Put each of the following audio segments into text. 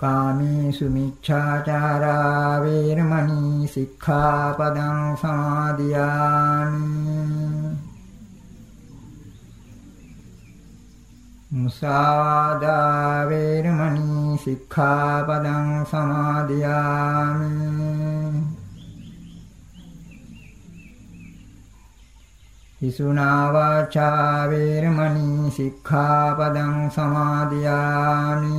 කාමේසු මිච්ඡාචාරා වේරමණී සික්ඛාපදං සමාදියාමි මුසාවාදා වේරමණී සික්ඛාපදං සමාදියාමි හිසුනා වාචා වේරමණී සික්ඛාපදං සමාදියාමි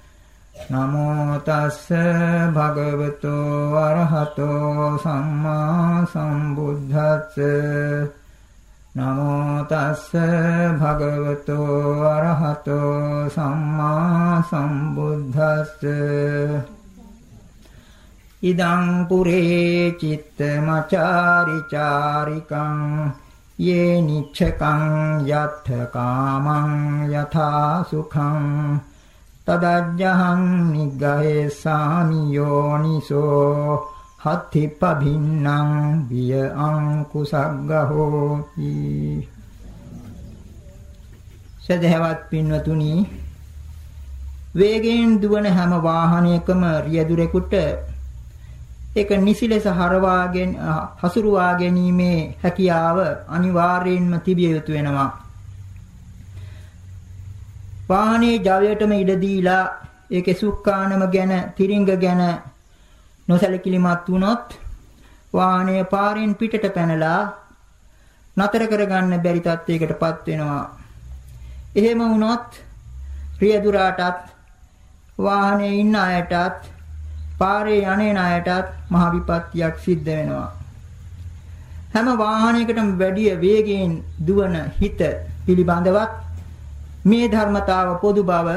නමෝ තස්ස භගවතු අරහතෝ සම්මා සම්බුද්දස්ස. නමෝ තස්ස භගවතු අරහතෝ සම්මා සම්බුද්දස්ස. ඉදං පුරේ චිත්තමචාරි චාරිකං යේ නිච්ඡකං යත්ථ කාමං යථා සුඛං තදජ්ජහං නිග්ගහේ සාමි යෝනිසෝ හත්තිපභින්නං විය අංකුසග්ගහෝති සදහවත් පින්වතුනි වේගයෙන් දුවන හැම වාහනයකම රියදුරෙකුට ඒක නිසිලෙස හරවාගෙන හසුරුවා ගැනීමේ හැකියාව අනිවාර්යයෙන්ම තිබිය යුතු වෙනවා. වාහනේ ජවයටම ඉඩ දීලා ඒකේ සුක්කානම ගැන තිරිංග ගැන නොසැලකිලිමත් වුණොත් වාහනය පාරෙන් පිටට පැනලා නතර කරගන්න බැරි තත්යකටපත් වෙනවා. එහෙම වුණොත් රියදුරාටත් වාහනේ ඉන්න අයටත් පාරේ යන්නේ අයටත් මහ විපත්තියක් සිද්ධ වෙනවා. හැම වාහනයකටම වැඩි වේගයෙන් දුවන හිත පිළිබඳවත් මේ ධර්මතාව පොදු බව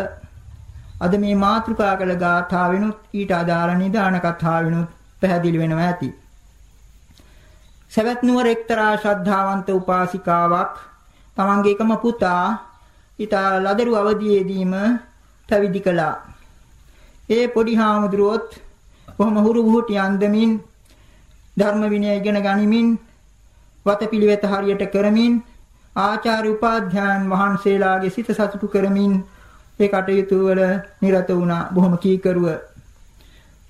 අද මේ මාතෘකා කළ ගාථාවෙනුත් ඊට අදාළ නිදාන කතාවෙනුත් පැහැදිලි වෙනවා ඇති. සවැත් නුවර එක්තරා ශ්‍රද්ධාවන්ත උපාසිකාවක් තමන්ගේ එකම පුතා ඊට ලදරු අවදියේදීම පැවිදි කළා. ඒ පොඩි හාමුදුරුවොත් කොහොම හුරු බුහුටි අන්දමින් ධර්ම විනය ඉගෙන ගනිමින් වතපිළිවෙත හරියට කරමින් ආචාර්ය උපාධ්‍යායන් වහන්සේලාගේ සිත සතුටු කරමින් ඒ කටයුතු වල නිරත වුණා බොහොම කීකරුව.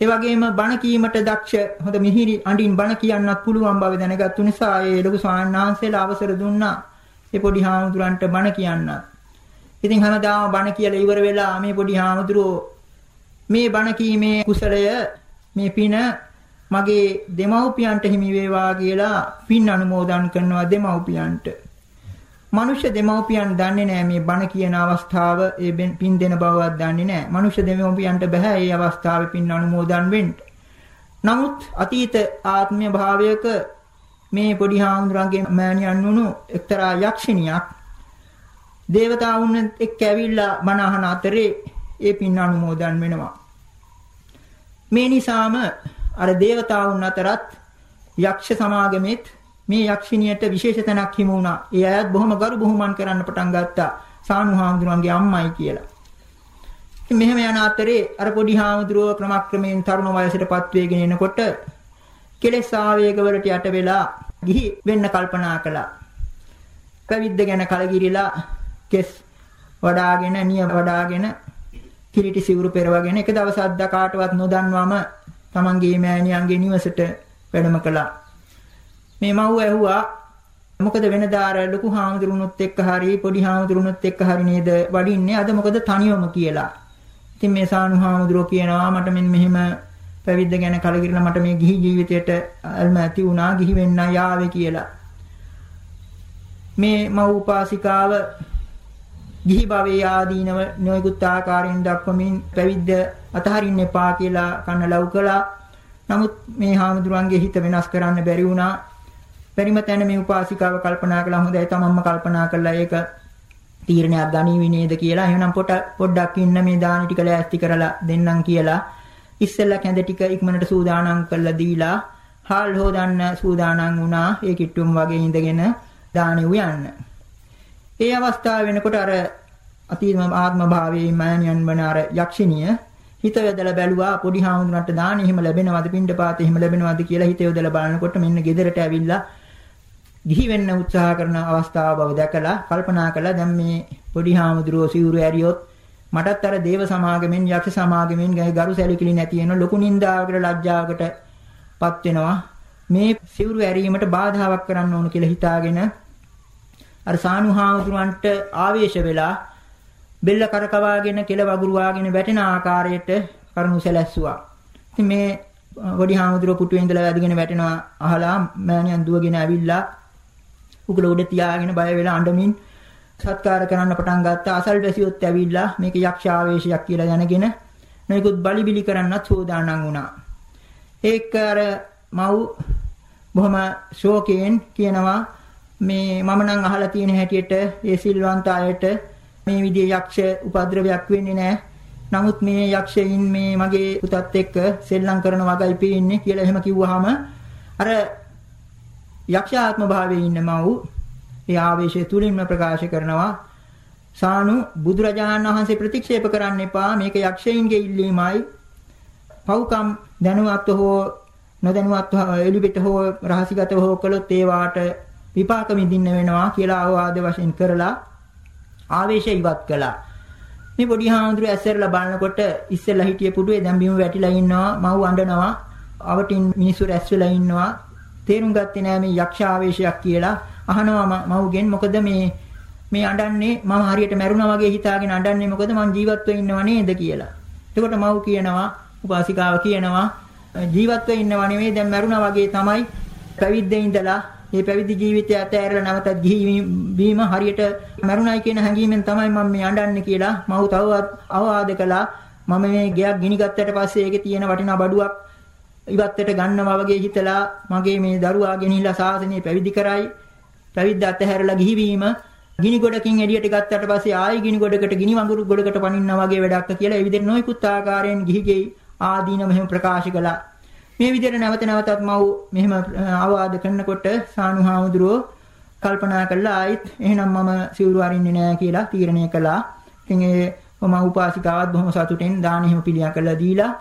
ඒ වගේම බණ කීමට දක්ෂ හොඳ මිහිරි අඬින් බණ කියන්නත් පුළුවන් බව දැනගත්තු නිසා ඒ ලොකු ස්වාමීන් අවසර දුන්නා. ඒ පොඩි හාමුදුරන්ට බණ කියන්න. ඉතින් හැමදාම බණ කියලා ඉවර වෙලා මේ පොඩි හාමුදුරුවෝ මේ බණ කීමේ කුසලය මේ පින මගේ දෙමව්පියන්ට හිමි වේවා කියලා පින් අනුමෝදන් කරනවා දෙමව්පියන්ට. මනුෂ්‍ය දෙමව්පියන් දන්නේ නැහැ මේ බණ කියන අවස්ථාව ඒ පින් දෙන බවවත් දන්නේ නැහැ. මනුෂ්‍ය දෙමව්පියන්ට බෑ මේ අවස්ථාවේ පින් අනුමෝදන් වෙන්න. නමුත් අතීත ආත්මීය භාවයක මේ පොඩි හාමුදුරන්ගේ මෑණියන් වුණු එක්තරා යක්ෂණියක් දේවතාවුන් එක්ක ඇවිල්ලා බණ අහන අතරේ ඒ පින් අනුමෝදන් වෙනවා. මේ නිසාම අර දේවතාවුන් අතරත් යක්ෂ සමාගමෙත් මේ යක්ෂිනියට විශේෂ තැනක් හිමු වුණා. ඒ අයත් බොහොම ගරු බුහුමන් කරන්න පටන් ගත්තා. සානු හාමුදුරන්ගේ අම්මයි කියලා. ඉතින් මෙහෙම යන අතරේ අර පොඩි හාමුදුරුව ක්‍රමක්‍රමයෙන් තරුණ වයසටපත් වෙගෙන එනකොට කෙලෙස් ආවේග වලට යට වෙලා ගිහි වෙන්න කල්පනා කළා. කවිද්ද ගැන කලකිරිලා කෙස් වඩාගෙන නිය වඩාගෙන කිලිටි සිවුරු පෙරවගෙන එක දවසක් දකාටවත් නොදන්වම තමන්ගේ මෑණියන්ගේ නිවසට වැඩම කළා. මේ මව් ඇහුවා මොකද වෙනදා අර ලොකු හාමුදුරුවොත් එක්ක හරි පොඩි හාමුදුරුවොත් එක්ක හරි නේද වඩින්නේ අද මොකද තනියම කියලා. ඉතින් මේ සානු හාමුදුරුවෝ කියනවා මට මෙන්න මෙහෙම පැවිද්ද ගැන කලකිරලා මට මේ ගිහි ජීවිතයට අල්ම ඇති වුණා ගිහි වෙන්න යාවේ කියලා. මේ මව් උපාසිකාව ගිහි භවයේ ආදීනව නොයෙකුත් ආකාරයෙන් දක්වමින් පැවිද්ද අතහරින්න එපා කියලා කන්න ලව් කළා. නමුත් මේ හාමුදුරන්ගේ හිත වෙනස් කරන්න බැරි වුණා. පරිම තැන මේ උපාසිකාව කල්පනා කළා හොඳයි තමන්ම කල්පනා කළා ඒක තීරණයක් ගනීවි නේද කියලා. එහෙනම් පොට පොඩ්ඩක් ඉන්න මේ දානි ටික ලෑස්ති කරලා දෙන්නම් කියලා. ඉස්සෙල්ලා කැඳ ටික ඉක්මනට සූදානම් කරලා දීලා හාල් හොදන්න සූදානම් වුණා. ඒ කිට්ටුම් වගේ ඉඳගෙන දානි උයන්න. ඒ අවස්ථාව වෙනකොට අර අතීතම ආත්ම භාවයේ මයන්යන් වන අර යක්ෂණිය හිත යොදලා බැලුවා පොඩි හාමුදුරන්ට දාන එහෙම ලැබෙනවද? පින්ඩපාත එහෙම ලැබෙනවද? කියලා හිත යොදලා බලනකොට මෙන්න ගෙදරට ඇවිල්ලා ගිහි වෙන්න උත්සාහ කරන අවස්ථාව බව දැකලා කල්පනා කළා. දැන් මේ පොඩි හාමුදුරුවෝ සිවුරු ඇරියොත් මටත් අර දේව සමාගමෙන් යක්ෂ සමාගමෙන් ගරු සැලකිලි නැති වෙන ලොකු නින්දාවකට ලැජ්ජාවකටපත් වෙනවා. මේ සිවුරු ඇරීමට බාධාවක් කරන්න ඕන කියලා හිතාගෙන අර සානු හාමුදුරන්ට ආවේශ වෙලා බෙල්ල කරකවාගෙන කෙල වගුරුවාගෙන වැටෙන ආකාරයට කරුණු සැලැස්සුවා. ඉතින් මේ පොඩි හාමුදුරුවෝ පුටුවේ ඉඳලා වැදගෙන වැටෙනවා. අහලා මෑණියන් දුවගෙන ඇවිල්ලා උගල උඩ තියාගෙන බය වෙලා අඬමින් සත්කාර කරන්න පටන් ගත්තා. අසල්වැසියොත් ඇවිල්ලා මේක යක්ෂ ආවේශයක් කියලා දැනගෙන නොයෙකුත් බලිබිලි කරන්නත් සූදානම් වුණා. ඒක අර මව් බොහොම ශෝකයෙන් කියනවා මේ මම නම් අහලා තියෙන හැටියට ඒ සිල්වන්ත අයට මේ විදිහේ යක්ෂ උපද්‍රවයක් වෙන්නේ නැහැ. නමුත් මේ යක්ෂයින් මේ මගේ පුතත් එක්ක සෙල්ලම් කරන වගයි පේන්නේ කියලා එහෙම කිව්වහම අර යක්ෂාත්ම භාවයේ ඉන්න මව් ඒ ආවේශය තුලින්ම ප්‍රකාශ කරනවා. සානු බුදුරජාණන් වහන්සේ ප්‍රතික්ෂේප කරන්න එපා. මේක යක්ෂයින්ගේ ඉල්ලීමයි. පව්කම් දැනුවත්ව හෝ නොදැනුවත්ව එළිපිට හෝ රහසිගතව හෝ කළොත් ඒ වාට විපාක විඳින්න වෙනවා කියලා අවවාද වශයෙන් කරලා ආවේශය ඉවත් කළා. මේ පොඩි හාමුදුරුවෝ ඇස්සරලා බලනකොට ඉස්සෙල්ලා හිටිය පුඩුවේ දැන් බිම වැටිලා ඉන්නවා. මව් අඬනවා. අවටින් මිනිස්සු රැස් වෙලා ඉන්නවා. තේරුම් ගත්තේ නෑ මේ යක්ෂ ආවේශයක් කියලා. අහනවා මව්ගෙන් මොකද මේ මේ අඬන්නේ? මම හරියට මැරුණා වගේ හිතාගෙන අඬන්නේ මොකද? මං ජීවත් වෙ ඉන්නව නේද කියලා. එතකොට මව් කියනවා උපාසිකාව කියනවා ජීවත් වෙ ඉන්නව නෙවෙයි දැන් මරුණා වගේ තමයි පැවිද්දේ ඉඳලා මේ පැවිදි ජීවිතය ඇතෑරලා නැවතත් ගිහි වීම හරියට මරුණයි කියන හැඟීමෙන් තමයි මම මේ අඬන්නේ කියලා මව තව අවවාද කළා. මම මේ ගයක් ගිනි ගත්තට පස්සේ ඒකේ තියෙන වටිනා බඩුවක් ඉවත්තට ගන්නවා වගේ හිතලා මගේ මේ දරුවා ගෙනිහිලා සාසනය පැවිදි කරයි පැවිද්ද අතහැරලා ගිහිවීම ගිනි ගොඩකින් එළියට ගත්තට පස්සේ ආයි ගිනි ගොඩකට ගිනි වඟුරු ගොඩකට පනින්න වගේ වැඩක් කියලා ඒ විදිහට නොයෙකුත් ආකාරයෙන් ගිහිගෙයි ආදීන මෙහෙම ප්‍රකාශ කළා මේ විදිහට නැවත නැවතත් මව් මෙහෙම අවවාද කරනකොට සානුහාමුදුරුවෝ කල්පනා කළා ආයිත් එහෙනම් මම සිවුරු අරින්නේ නැහැ කියලා තීරණය කළා. ඉතින් ඒ මම උපාසිකාවත් බොහොම සතුටින් දාන එහෙම පිළියම් කළා දීලා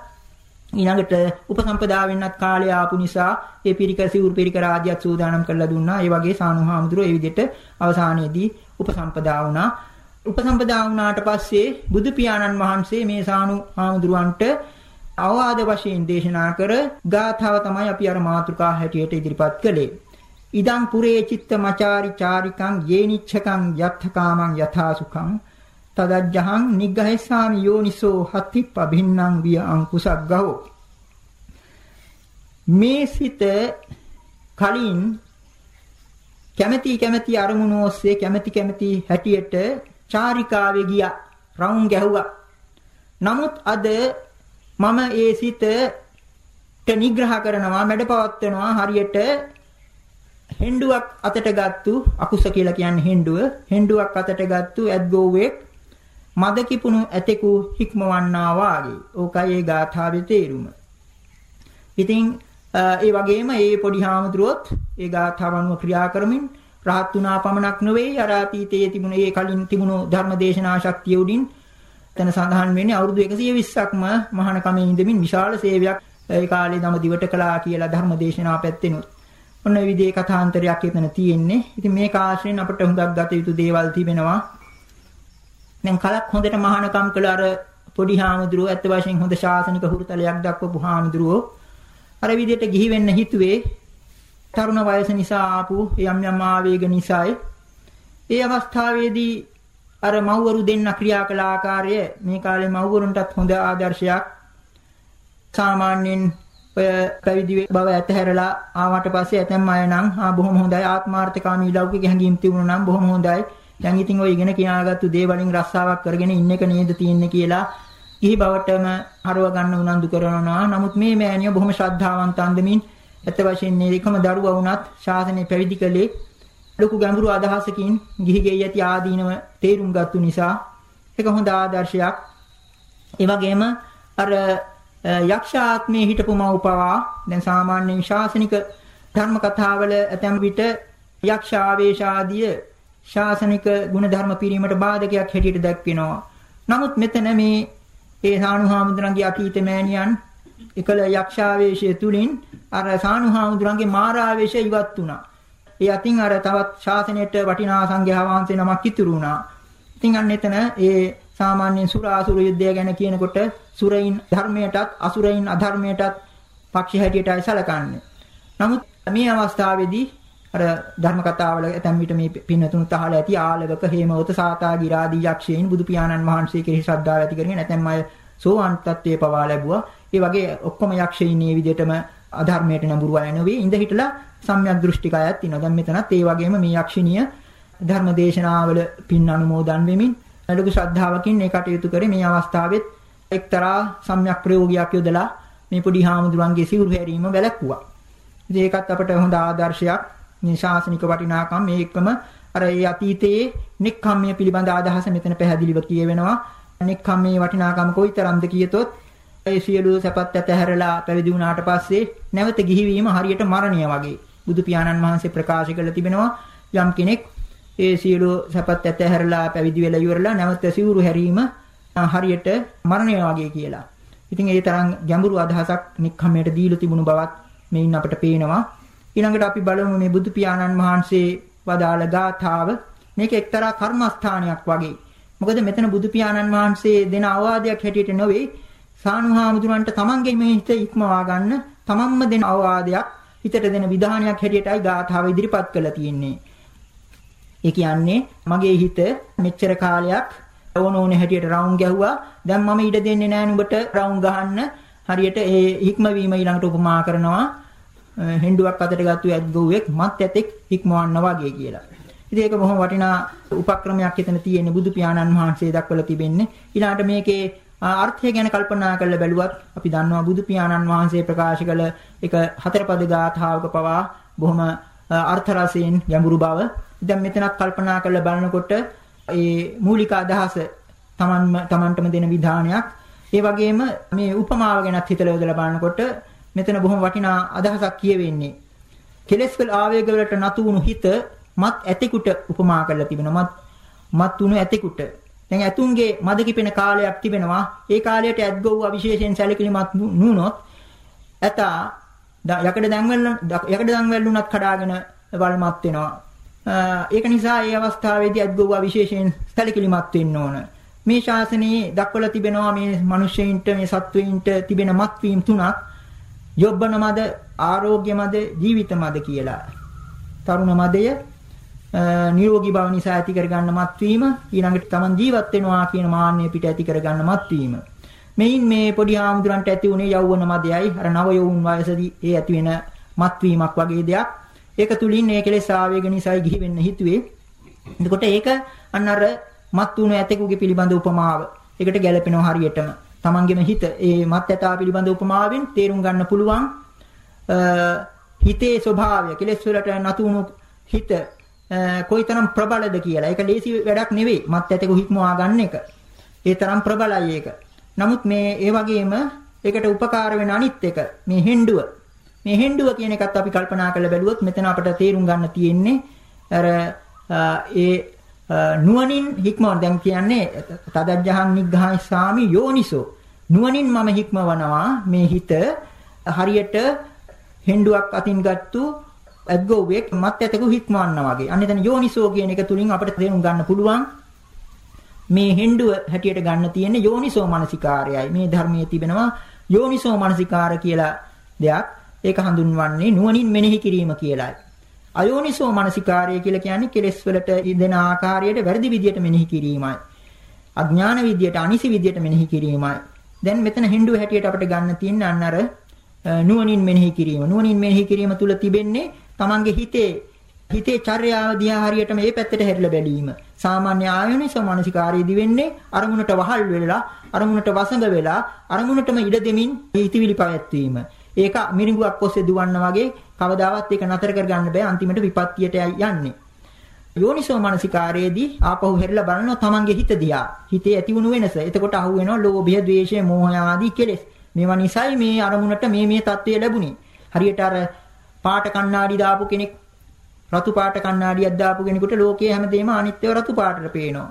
ඊළඟට උපසම්පදා වෙන්නත් කාලය ආපු නිසා ඒ පිරිකර සිවුරු පිරිකර ආදියත් සූදානම් කරලා දුන්නා. ඒ වගේ සානුහාමුදුරුවෝ ඒ විදිහට අවසානයේදී උපසම්පදා වුණා. උපසම්පදා වුණාට පස්සේ බුදු පියාණන් වහන්සේ මේ සානුහාමුදුරුවන්ට අවවාද වශයෙන් දේශනා කර ගාථාව තමයි අපි අර මාතෘකා හැටියට ඉදිරිපත් කළේ. ඉදං පුරේ චිත්ත මචාරි චාරිකං යේනිච්ඡකං යත්තකාමං යථාසුඛං තදජ්ජහං නිග්ගහේසාමි යෝනිසෝ හත්තිප්ප භින්නං විය අංකුසග්ගහෝ මේ සිත කලින් කැමැති කැමැති අරමුණු ඔස්සේ කැමැති කැමැති හැටියට චාරිකාවේ ගියා රවුම් ගැහුවා. නමුත් අද මම ඒ සිතට නිග්‍රහ කරනවා මැඩපවත්වනවා හරියට හෙන්ඩුවක් අතට ගත්තු අකුස කියලා කියන්නේ හෙන්ඩුව හෙන්ඩුවක් අතට ගත්තු ඇද්ගෝවෙක් මද කිපුණු ඇතෙකු හික්මවන්නා වාගේ ඕකයි ඒ ගාථාවේ තේරුම ඉතින් ඒ වගේම ඒ පොඩි හාමුදුරුවොත් ඒ ගාථාව අනුව ක්‍රියා කරමින් රහත් වුණා පමණක් නෙවෙයි අර අතීතයේ තිබුණ ඒ කලින් තිබුණු ධර්ම දේශනා ශක්තිය උඩින් එතන සඳහන් වෙන්නේ අවුරුදු 120ක්ම මහාන කමේ ඉඳමින් විශාල සේවයක් ඒ කාලේ දම දිවට කළා කියලා ධර්ම දේශනා පැත්තෙනුත්. ඔන්න ඒ විදිහේ කථාන්තරයක් එතන තියෙන්නේ. ඉතින් මේ කාශ්‍රයෙන් අපිට හුඟක් ගත යුතු දේවල් තිබෙනවා. දැන් කලක් හොඳට මහානකම් කළ. අර පොඩි හාමුදුරුවෝ ඇත්ත වශයෙන් හොඳ ශාසනික හුරුතලයක් දක්වපු හාමුදුරුවෝ අර විදිහට ගිහි වෙන්න හිතුවේ. තරුණ වයස නිසා ආපු යම් යම් ආවේග නිසායි. ඒ අවස්ථාවේදී අර මව්වරු දෙන්න ක්‍රියා කළ ආකාරය මේ කාලේ මව්වරුන්ටත් හොඳ ආදර්ශයක්. සාමාන්‍යයෙන් ඔය පැවිදි බව ඇතහැරලා ආවට පස්සේ ඇතැම් අය නම් ආ බොහොම හොඳයි. ආත්මාර්ථකාමී ලෞකික හැඟීම් තිබුණා නම් බොහොම හොඳයි. දැන් ඉතින් ඔය ඉගෙන කියාගත්තු දේ වලින් රස්සාවක් කරගෙන ඉන්න එක නේද තියෙන්නේ කියලා ඉහි බවටම හරව ගන්න උනන්දු කරනවා නමුත් මේ මෑණියෝ බොහොම ශ්‍රද්ධාවන්ත අන්දමින් ඇත්ත වශයෙන්ම එකම දරුවා වුණත් ශාසනය පැවිදි කළේ ලොකු ගැඹුරු අදහසකින් ගිහි ගෙයි ඇති ආදීනව තේරුම් ගත්තු නිසා ඒක හොඳ ආදර්ශයක්. ඒ වගේම අර යක්ෂ ආත්මයේ හිටපු මව්පවා දැන් සාමාන්‍ය ශාසනික ධර්ම කතාවල ඇතැම් විට යක්ෂ ආවේශ ආදිය ශාසනික ගුණධර්ම පිරීමට බාධකයක් හැටියට දැක්වෙනවා. නමුත් මෙතන මේ ඒ සානුහාමුදුරන්ගේ අතීත මෑණියන් එකල යක්ෂාවේශය තුලින් අර සානුහාමුදුරන්ගේ මාරාවේශය ඉවත් වුණා. ඒ අතින් අර තවත් ශාසනයට වටිනා සංඝයා වහන්සේ නමක් ඉතුරු වුණා. ඉතින් අන්න එතන ඒ සාමාන්‍ය සුරාසුර යුද්ධය ගැන කියනකොට සුරයින් ධර්මයටත් අසුරයින් අධර්මයටත් පක්ෂ හැටියටයි සැලකන්නේ. නමුත් මේ අවස්ථාවේදී අර ධර්ම කතාවල ඇතැම් විට මේ පින්නතුන් තහල ඇති ආලවක හේමවත සාතා ගිරාදී යක්ෂයන් බුදු පියාණන් වහන්සේ කෙරෙහි ශ්‍රද්ධාව ඇති කරගෙන ඇතැම් අය සෝවාන් තත්ත්වයේ පවා ලැබුවා. ඒ වගේ ඔක්කොම යක්ෂයින් මේ විදිහටම අධර්මයට නඹුරු අය නෙවෙයි ඉඳ හිටලා සම්‍යක් දෘෂ්ටික අයත් ඉන්නවා. දැන් මෙතනත් ඒ වගේම මේ යක්ෂණිය ධර්ම දේශනාවල පින් අනුමෝදන් වෙමින් ලොකු ශ්‍රද්ධාවකින් මේ කටයුතු කරේ මේ අවස්ථාවෙත් එක්තරා සම්‍යක් ප්‍රයෝගයක් යොදලා මේ පොඩි හාමුදුරන්ගේ සිවුරු හැරීම වැළැක්වුවා. ඉතින් ඒකත් අපට හොඳ ආදර්ශයක්. මේ ශාසනික වටිනාකම් මේ එක්කම අර ඒ අතීතයේ නික්කම්මය පිළිබඳ අදහස මෙතන පැහැදිලිව කියවෙනවා. නික්කම්මේ වටිනාකම කොයිතරම්ද කියතොත් ඒ සියලු සැපත් ඇතහැරලා පැවිදි වුණාට පස්සේ නැවත ගිහිවීම හරියට මරණය වගේ. බුදු පියාණන් වහන්සේ ප්‍රකාශ කළ තිබෙනවා යම් කෙනෙක් ඒ සියලු සැපත් ඇතහැරලා පැවිදි වෙලා ඉවරලා නැවත සිවුරු හැරීම හරියට මරණය වගේ කියලා. ඉතින් ඒ තරම් ගැඹුරු අදහසක් නික්කම්මයට දීලා තිබුණු බවත් මේින් අපට පේනවා. ඊළඟට අපි බලමු මේ බුදු පියාණන් වහන්සේ වදාළ ගාථාව මේක එක්තරා කර්මස්ථානයක් වගේ. මොකද මෙතන බුදු පියාණන් වහන්සේ දෙන අවවාදයක් හැටියට නොවේ සානුහාමුදුරන්ට තමන්ගේ මේ හිත ඉක්මවා ගන්න තමන්ම දෙන අවවාදයක් හිතට දෙන විධානයක් හැටියටයි ගාථාව ඉදිරිපත් කරලා තියෙන්නේ. ඒ කියන්නේ මගේ හිත මෙච්චර කාලයක් ඕන ඕනේ හැටියට රවුම් ගැහුවා. දැන් මම ඉඩ දෙන්නේ නැහැ නුඹට රවුම් ගහන්න. හරියට ඒ හික්මවීම ඊළඟට උපමා කරනවා හෙන්ඩුවක් අතට ගත්තු ඇද්ගොව්වෙක් මත් ඇතෙක් හික්මවන්න වගේ කියලා. ඉතින් ඒක බොහොම වටිනා උපක්‍රමයක් එතන තියෙන්නේ බුදු පියාණන් වහන්සේ දක්වලා තිබෙන්නේ. ඊළඟට මේකේ අර්ථය ගැන කල්පනා කරලා බැලුවත් අපි දන්නවා බුදු පියාණන් වහන්සේ ප්‍රකාශ කළ එක හතරපද ගාථාවක පවා බොහොම අර්ථ රසයෙන් ගැඹුරු බව. දැන් මෙතනත් කල්පනා කරලා බලනකොට ඒ මූලික අදහස Tamanම Tamanටම දෙන විධානයක්. ඒ වගේම මේ උපමාව ගැනත් හිතලා යොදලා බලනකොට මෙතන බොහොම වටිනා අදහසක් කියවෙන්නේ. කෙලෙස් වල ආවේග වලට නතු වුණු හිත මත් ඇතෙකුට උපමා කරලා තිබෙනවා. මත් මත් වුණු ඇතෙකුට දැන් ඇතුන්ගේ මද කිපෙන කාලයක් තිබෙනවා. ඒ කාලයට ඇද්ගොව්වා විශේෂයෙන් සැලකිලිමත් නුනොත් ඇතා යකඩ දැන්වල යකඩ දැන්වල උනත් කඩාගෙන වල්මත් වෙනවා. ඒක නිසා මේ අවස්ථාවේදී ඇද්ගොව්වා විශේෂයෙන් සැලකිලිමත් වෙන්න ඕන. මේ ශාසනයේ දක්වලා තිබෙනවා මේ මිනිස්සෙයින්ට මේ සත්වයින්ට තිබෙන මත්වීම් තුනක් යොබ්බන මද, ආරෝග්‍ය මද, ජීවිත මද කියලා. තරුණ මදය නිරෝගී බව නිසා ඇති කරගන්න මත්වීම ඊළඟට තමන් ජීවත් වෙනවා කියන මාන්නය පිට ඇති කරගන්න මත්වීම. මෙයින් මේ පොඩි ආමුදුරන්ට ඇති උනේ යෞවන මදයයි. අර නව යෞවන වයසදී ඒ ඇති වෙන මත්වීමක් වගේ දෙයක්. ඒක තුලින් මේ කෙලෙස් ආවේග නිසායි ගිහි වෙන්න හිතුවේ. එතකොට ඒක අන්න අර මත් වුණු ඇතෙකුගේ පිළිබඳ උපමාව. ඒකට ගැලපෙනවා හරියටම. තමන්ගේම හිත ඒ මත් ඇතා පිළිබඳ උපමාවෙන් තේරුම් ගන්න පුළුවන් හිතේ ස්වභාවය කෙලෙස් වලට නතුණු හිත කොයිතරම් ප්‍රබලද කියලා. ඒක ලේසි වැඩක් නෙවෙයි. මත් ඇතක හික්මවා ගන්න එක. ඒ තරම් ප්‍රබලයි ඒක. නමුත් මේ ඒ වගේම ඒකට උපකාර වෙන අනිත් එක මේ හෙන්ඩුව. මේ හෙන්ඩුව කියන එකත් අපි කල්පනා කරලා බැලුවොත් මෙතන අපිට තේරුම් ගන්න තියෙන්නේ අර ඒ නුවණින් හික්මවන දැන් කියන්නේ තදජ්ජහං නිග්ඝායි සාමි යෝනිසෝ නුවණින් මම හික්මවනවා මේ හිත හරියට හෙන්ඩුවක් අතින් ගත්තු ඇද්ගොව්වෙක් මත් ඇතකු හික්මවන්නා වගේ. අන්න එතන යෝනිසෝ කියන එක තුලින් අපිට තේරුම් ගන්න පුළුවන් මේ හෙන්ඩුව හැටියට ගන්න තියෙන්නේ යෝනිසෝ මනසිකාරයයි. මේ ධර්මයේ තිබෙනවා යෝනිසෝ මනසිකාර කියලා දෙයක්. ඒක හඳුන්වන්නේ නුවණින් මෙනෙහි කිරීම කියලායි. අයෝනිසෝ මනසිකාරය කියලා කියන්නේ කෙලෙස් වලට දෙන ආකාරයට වැරදි විදියට මෙනෙහි කිරීමයි. අඥාන විදියට අනිසි විදියට මෙනෙහි කිරීමයි. දැන් මෙතන හෙන්ඩුව හැටියට අපිට ගන්න තියෙන අන්න අර නුවණින් මෙනෙහි කිරීම. නුවණින් මෙනෙහි කිරීම තුල තිබෙන්නේ තමන්ගේ හිතේ හිතේ චර්යාව දිහා හරියට මේ පැත්තට හැරිලා බැලීම. සාමාන්‍ය ආයෝනිසෝ මානසිකාරයේදී වෙන්නේ අරමුණට වහල් වෙලා අරමුණට වසඟ වෙලා අරමුණටම ඉඩ දෙමින් හිතවිලි පැවැත්වීම. ඒක මිරිඟුවක් ඔස්සේ දුවන්න වගේ කවදාවත් ඒක නතර කරගන්න බෑ අන්තිමට විපත්තියට යන්නේ. යෝනිසෝ මානසිකාරයේදී ආපහු හැරිලා බලනවා තමන්ගේ හිත දිහා. හිතේ ඇතිවුණු වෙනස. එතකොට අහු වෙනවා ලෝභය, ද්වේෂය, මෝහය ආදී කෙලෙස්. මේවා නිසායි මේ අරමුණට මේ මේ தත්ත්වය ලැබුණේ. හරියට අර පාට කණ්ණාඩි දාපු කෙනෙක් රතු පාට කණ්ණාඩියක් දාපු කෙනෙකුට ලෝකයේ හැමදේම අනිත්‍යව රතු පාටට පේනවා.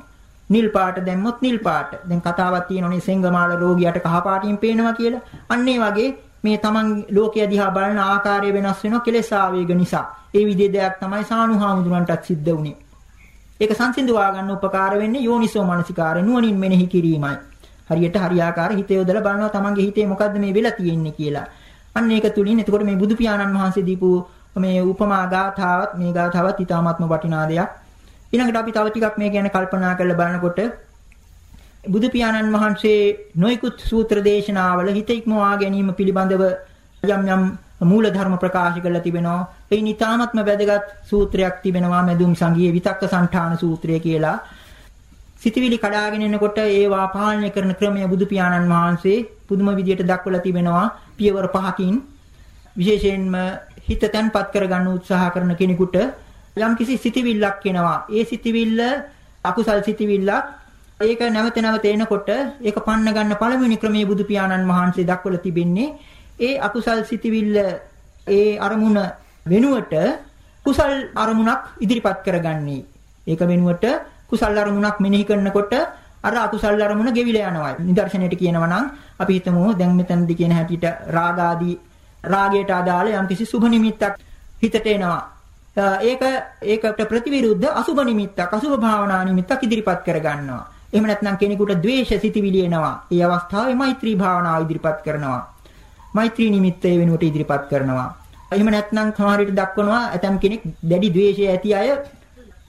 නිල් පාට දැම්මොත් නිල් පාට. දැන් කතාවක් තියෙනවනේ සෙංගමාල රෝගියාට කහ පාටින් පේනවා කියලා. අන්න වගේ මේ Taman ලෝකය දිහා බලන ආකාරය වෙනස් වෙනවා කෙලෙස් ආවේග නිසා. ඒ විදිහේ දෙයක් තමයි සානුහාමුදුරන්ටත් සිද්ධ වුනේ. ඒක සංසිඳවා ගන්න උපකාර වෙන්නේ යෝනිසෝ මනසිකාරය නුවණින් මෙනෙහි කිරීමයි. හරියට හරියාකාර හිත යොදලා බලනවා Tamanගේ හිතේ මොකද්ද මේ වෙලා තියෙන්නේ කියලා. අන්න ඒක තුලින් එතකොට මේ බුදු පියාණන් වහන්සේ දීපු මේ උපමා ගාථාවත් මේ ගාථාවත් ඊටාත්ම වටිනා දෙයක්. ඊළඟට අපි තව ටිකක් මේ ගැන කල්පනා කරලා බලනකොට බුදු පියාණන් වහන්සේ නොයිකුත් සූත්‍ර දේශනාවල හිත ඉක්මවා ගැනීම පිළිබඳව යම් යම් මූල ධර්ම ප්‍රකාශ කරලා තිබෙනවා. ඒ ඊටාත්ම වැදගත් සූත්‍රයක් තිබෙනවා මෙදුම් සංගියේ විතක්ක සංඨාන සූත්‍රය කියලා. සිතවිලි කඩාගෙන එනකොට ඒවා පාලනය කරන ක්‍රමය බුදු පියාණන් වහන්සේ පුදුම විදියට දක්වලා තිබෙනවා පියවර පහකින් විශේෂයෙන්ම හිත තැන්පත් කරගන්න උත්සාහ කරන කෙනෙකුට යම් කිසි සිතවිල්ලක් එනවා ඒ සිතවිල්ල අකුසල් සිතවිල්ලක් ඒක නැවත නැවත එනකොට ඒක පන්න ගන්න පළවෙනි ක්‍රමයේ බුදු පියාණන් වහන්සේ දක්වලා තිබෙන්නේ ඒ අකුසල් සිතවිල්ල ඒ අරමුණ වෙනුවට කුසල් අරමුණක් ඉදිරිපත් කරගන්නේ ඒක වෙනුවට කුසල් අරමුණක් මෙනෙහි කරනකොට අර අකුසල් අරමුණ ගෙවිලා යනවා. නිදර්ශනයට කියනවා නම් අපි හිතමු දැන් මෙතනදී කියන හැටියට රාග ආදී රාගයට අදාළ යම්කිසි සුභ නිමිත්තක් හිතට එනවා. ඒක ඒකට ප්‍රතිවිරුද්ධ අසුභ නිමිත්තක් අසුභ භාවනා නිමිත්තක් ඉදිරිපත් කරගන්නවා. එහෙම නැත්නම් කෙනෙකුට ද්වේෂ සිතිවිලි එනවා. ඒ අවස්ථාවේ මෛත්‍රී භාවනාව ඉදිරිපත් කරනවා. මෛත්‍රී නිමිත්ත ඒ වෙනුවට ඉදිරිපත් කරනවා. එහෙම නැත්නම් සමහර විට දක්වනවා ඇතම් කෙනෙක් දැඩි ද්වේෂය ඇති අය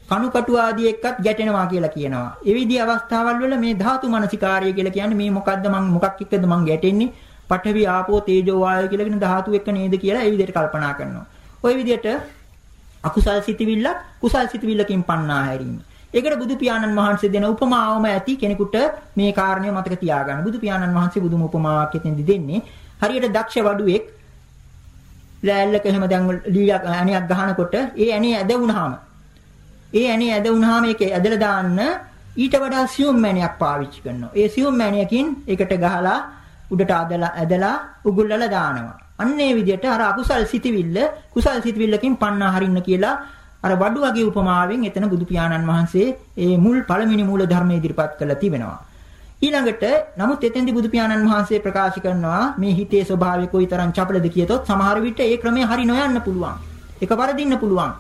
කණුකටු ආදී එක්කත් ගැටෙනවා කියලා කියනවා. ඒ විදිහේ අවස්ථාවල් වල මේ ධාතු මනසිකාර්ය කියලා කියන්නේ මේ මොකද්ද මං මොකක් එක්කද මං ගැටෙන්නේ? පඨවි ආපෝ තේජෝ වායෝ කියලා කියන ධාතු එක්ක නේද කියලා ඒ විදිහට කල්පනා කරනවා. ওই විදිහට අකුසල් සිතිවිල්ලක් කුසල් සිතිවිල්ලකින් පන්නා හැරීම. ඒකට බුදු පියාණන් වහන්සේ දෙන උපමාවම ඇති කෙනෙකුට මේ කාරණය මතක තියාගන්න. බුදු පියාණන් වහන්සේ බුදුම උපමාවක් එතෙන්දි දෙන්නේ හරියට දක්ෂ වඩුවෙක් ලෑල්ලක එහෙම දැන් ලීයක් ඇණයක් ගහනකොට ඒ ඇණේ ඇද වුණාම ඒ ඇණේ ඇද වුණාම ඒක ඇදලා දාන්න ඊට වඩා සියුම් මැණයක් පාවිච්චි කරනවා. ඒ සියුම් මැණයකින් ඒකට ගහලා උඩට අදලා ඇදලා උගුල්ලලා දානවා. අන්න ඒ විදිහට අර අකුසල් සිටිවිල්ල කුසල් සිටිවිල්ලකින් පන්නා හරින්න කියලා අර වඩු වගේ උපමාවෙන් එතන බුදු පියාණන් වහන්සේ ඒ මුල් පළමිනි මූල ධර්ම ඉදිරිපත් කළා තිබෙනවා. ඊළඟට නමුත් එතෙන්දී බුදු පියාණන් වහන්සේ ප්‍රකාශ කරනවා මේ හිතේ ස්වභාවය කොයිතරම් චපලද කියතොත් සමහර විට ඒ ක්‍රමය හරි නොයන්න පුළුවන්. ඒක වරදින්න පුළුවන්.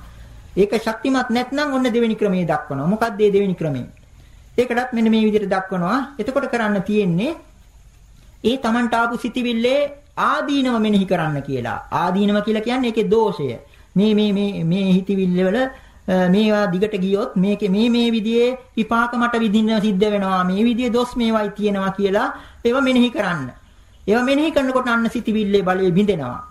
ඒක ශක්තිමත් නැත්නම් ඔන්න දෙවෙනි ක්‍රමයේ දක්වනවා. මොකක්ද මේ දෙවෙනි ක්‍රමය? ඒකටත් මෙන්න මේ විදිහට දක්වනවා. එතකොට කරන්න තියෙන්නේ ඒ Tamanට ආපු සිතිවිල්ලේ ආදීනව මෙනෙහි කරන්න කියලා. ආදීනව කියලා කියන්නේ ඒකේ දෝෂය. මේ මේ මේ මේ හිතවිල්ල වල මේවා දිගට ගියොත් මේකේ මේ මේ විදිහේ විපාක මට විඳින්න සිද්ධ වෙනවා මේ විදිහේ දොස් මේවයි තියෙනවා කියලා ඒවා මෙනෙහි කරන්න. ඒවා මෙනෙහි කරනකොට අන්න සිතවිල්ලේ බලය බිඳෙනවා.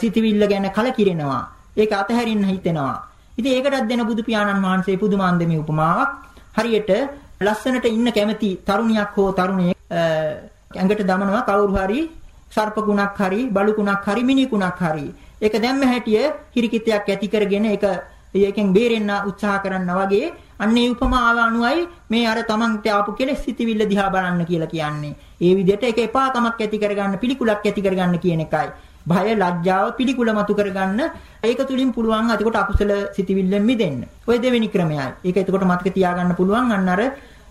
සිතවිල්ල ගැන කලකිරෙනවා. ඒක අතහැරින්න හිතෙනවා. ඉතින් ඒකටත් දෙන බුදු පියාණන් වහන්සේ පුදුමාන්දමේ උපමාවක් හරියට ලස්සනට ඉන්න කැමති තරුණියක් හෝ තරුණයෙක් ඇඟට දමනවා කවුරු හරි සර්ප ගුණක් හරි බලු ගුණක් හරි මිනි ගුණක් හරි ඒක දැම්ම හැටිය හිරිකිතයක් ඇති කරගෙන ඒක ඒකෙන් බේරෙන්න උත්සාහ කරනවා වගේ අන්නේ උපමාව අනුවයි මේ අර තමන්ට ආපු කෙලෙස් සිටිවිල්ල දිහා බලන්න කියලා කියන්නේ. ඒ විදිහට ඒක එපාකමක් ඇති කරගන්න පිළිකුලක් ඇති කරගන්න කියන එකයි. භය ලැජ්ජාව පිළිකුල මතු කරගන්න ඒක තුලින් පුළුවන් එතකොට අකුසල සිටිවිල්ලෙන් මිදෙන්න. ওই දෙවෙනි ක්‍රමයයි. ඒක එතකොට මතක තියාගන්න පුළුවන් අන්න අර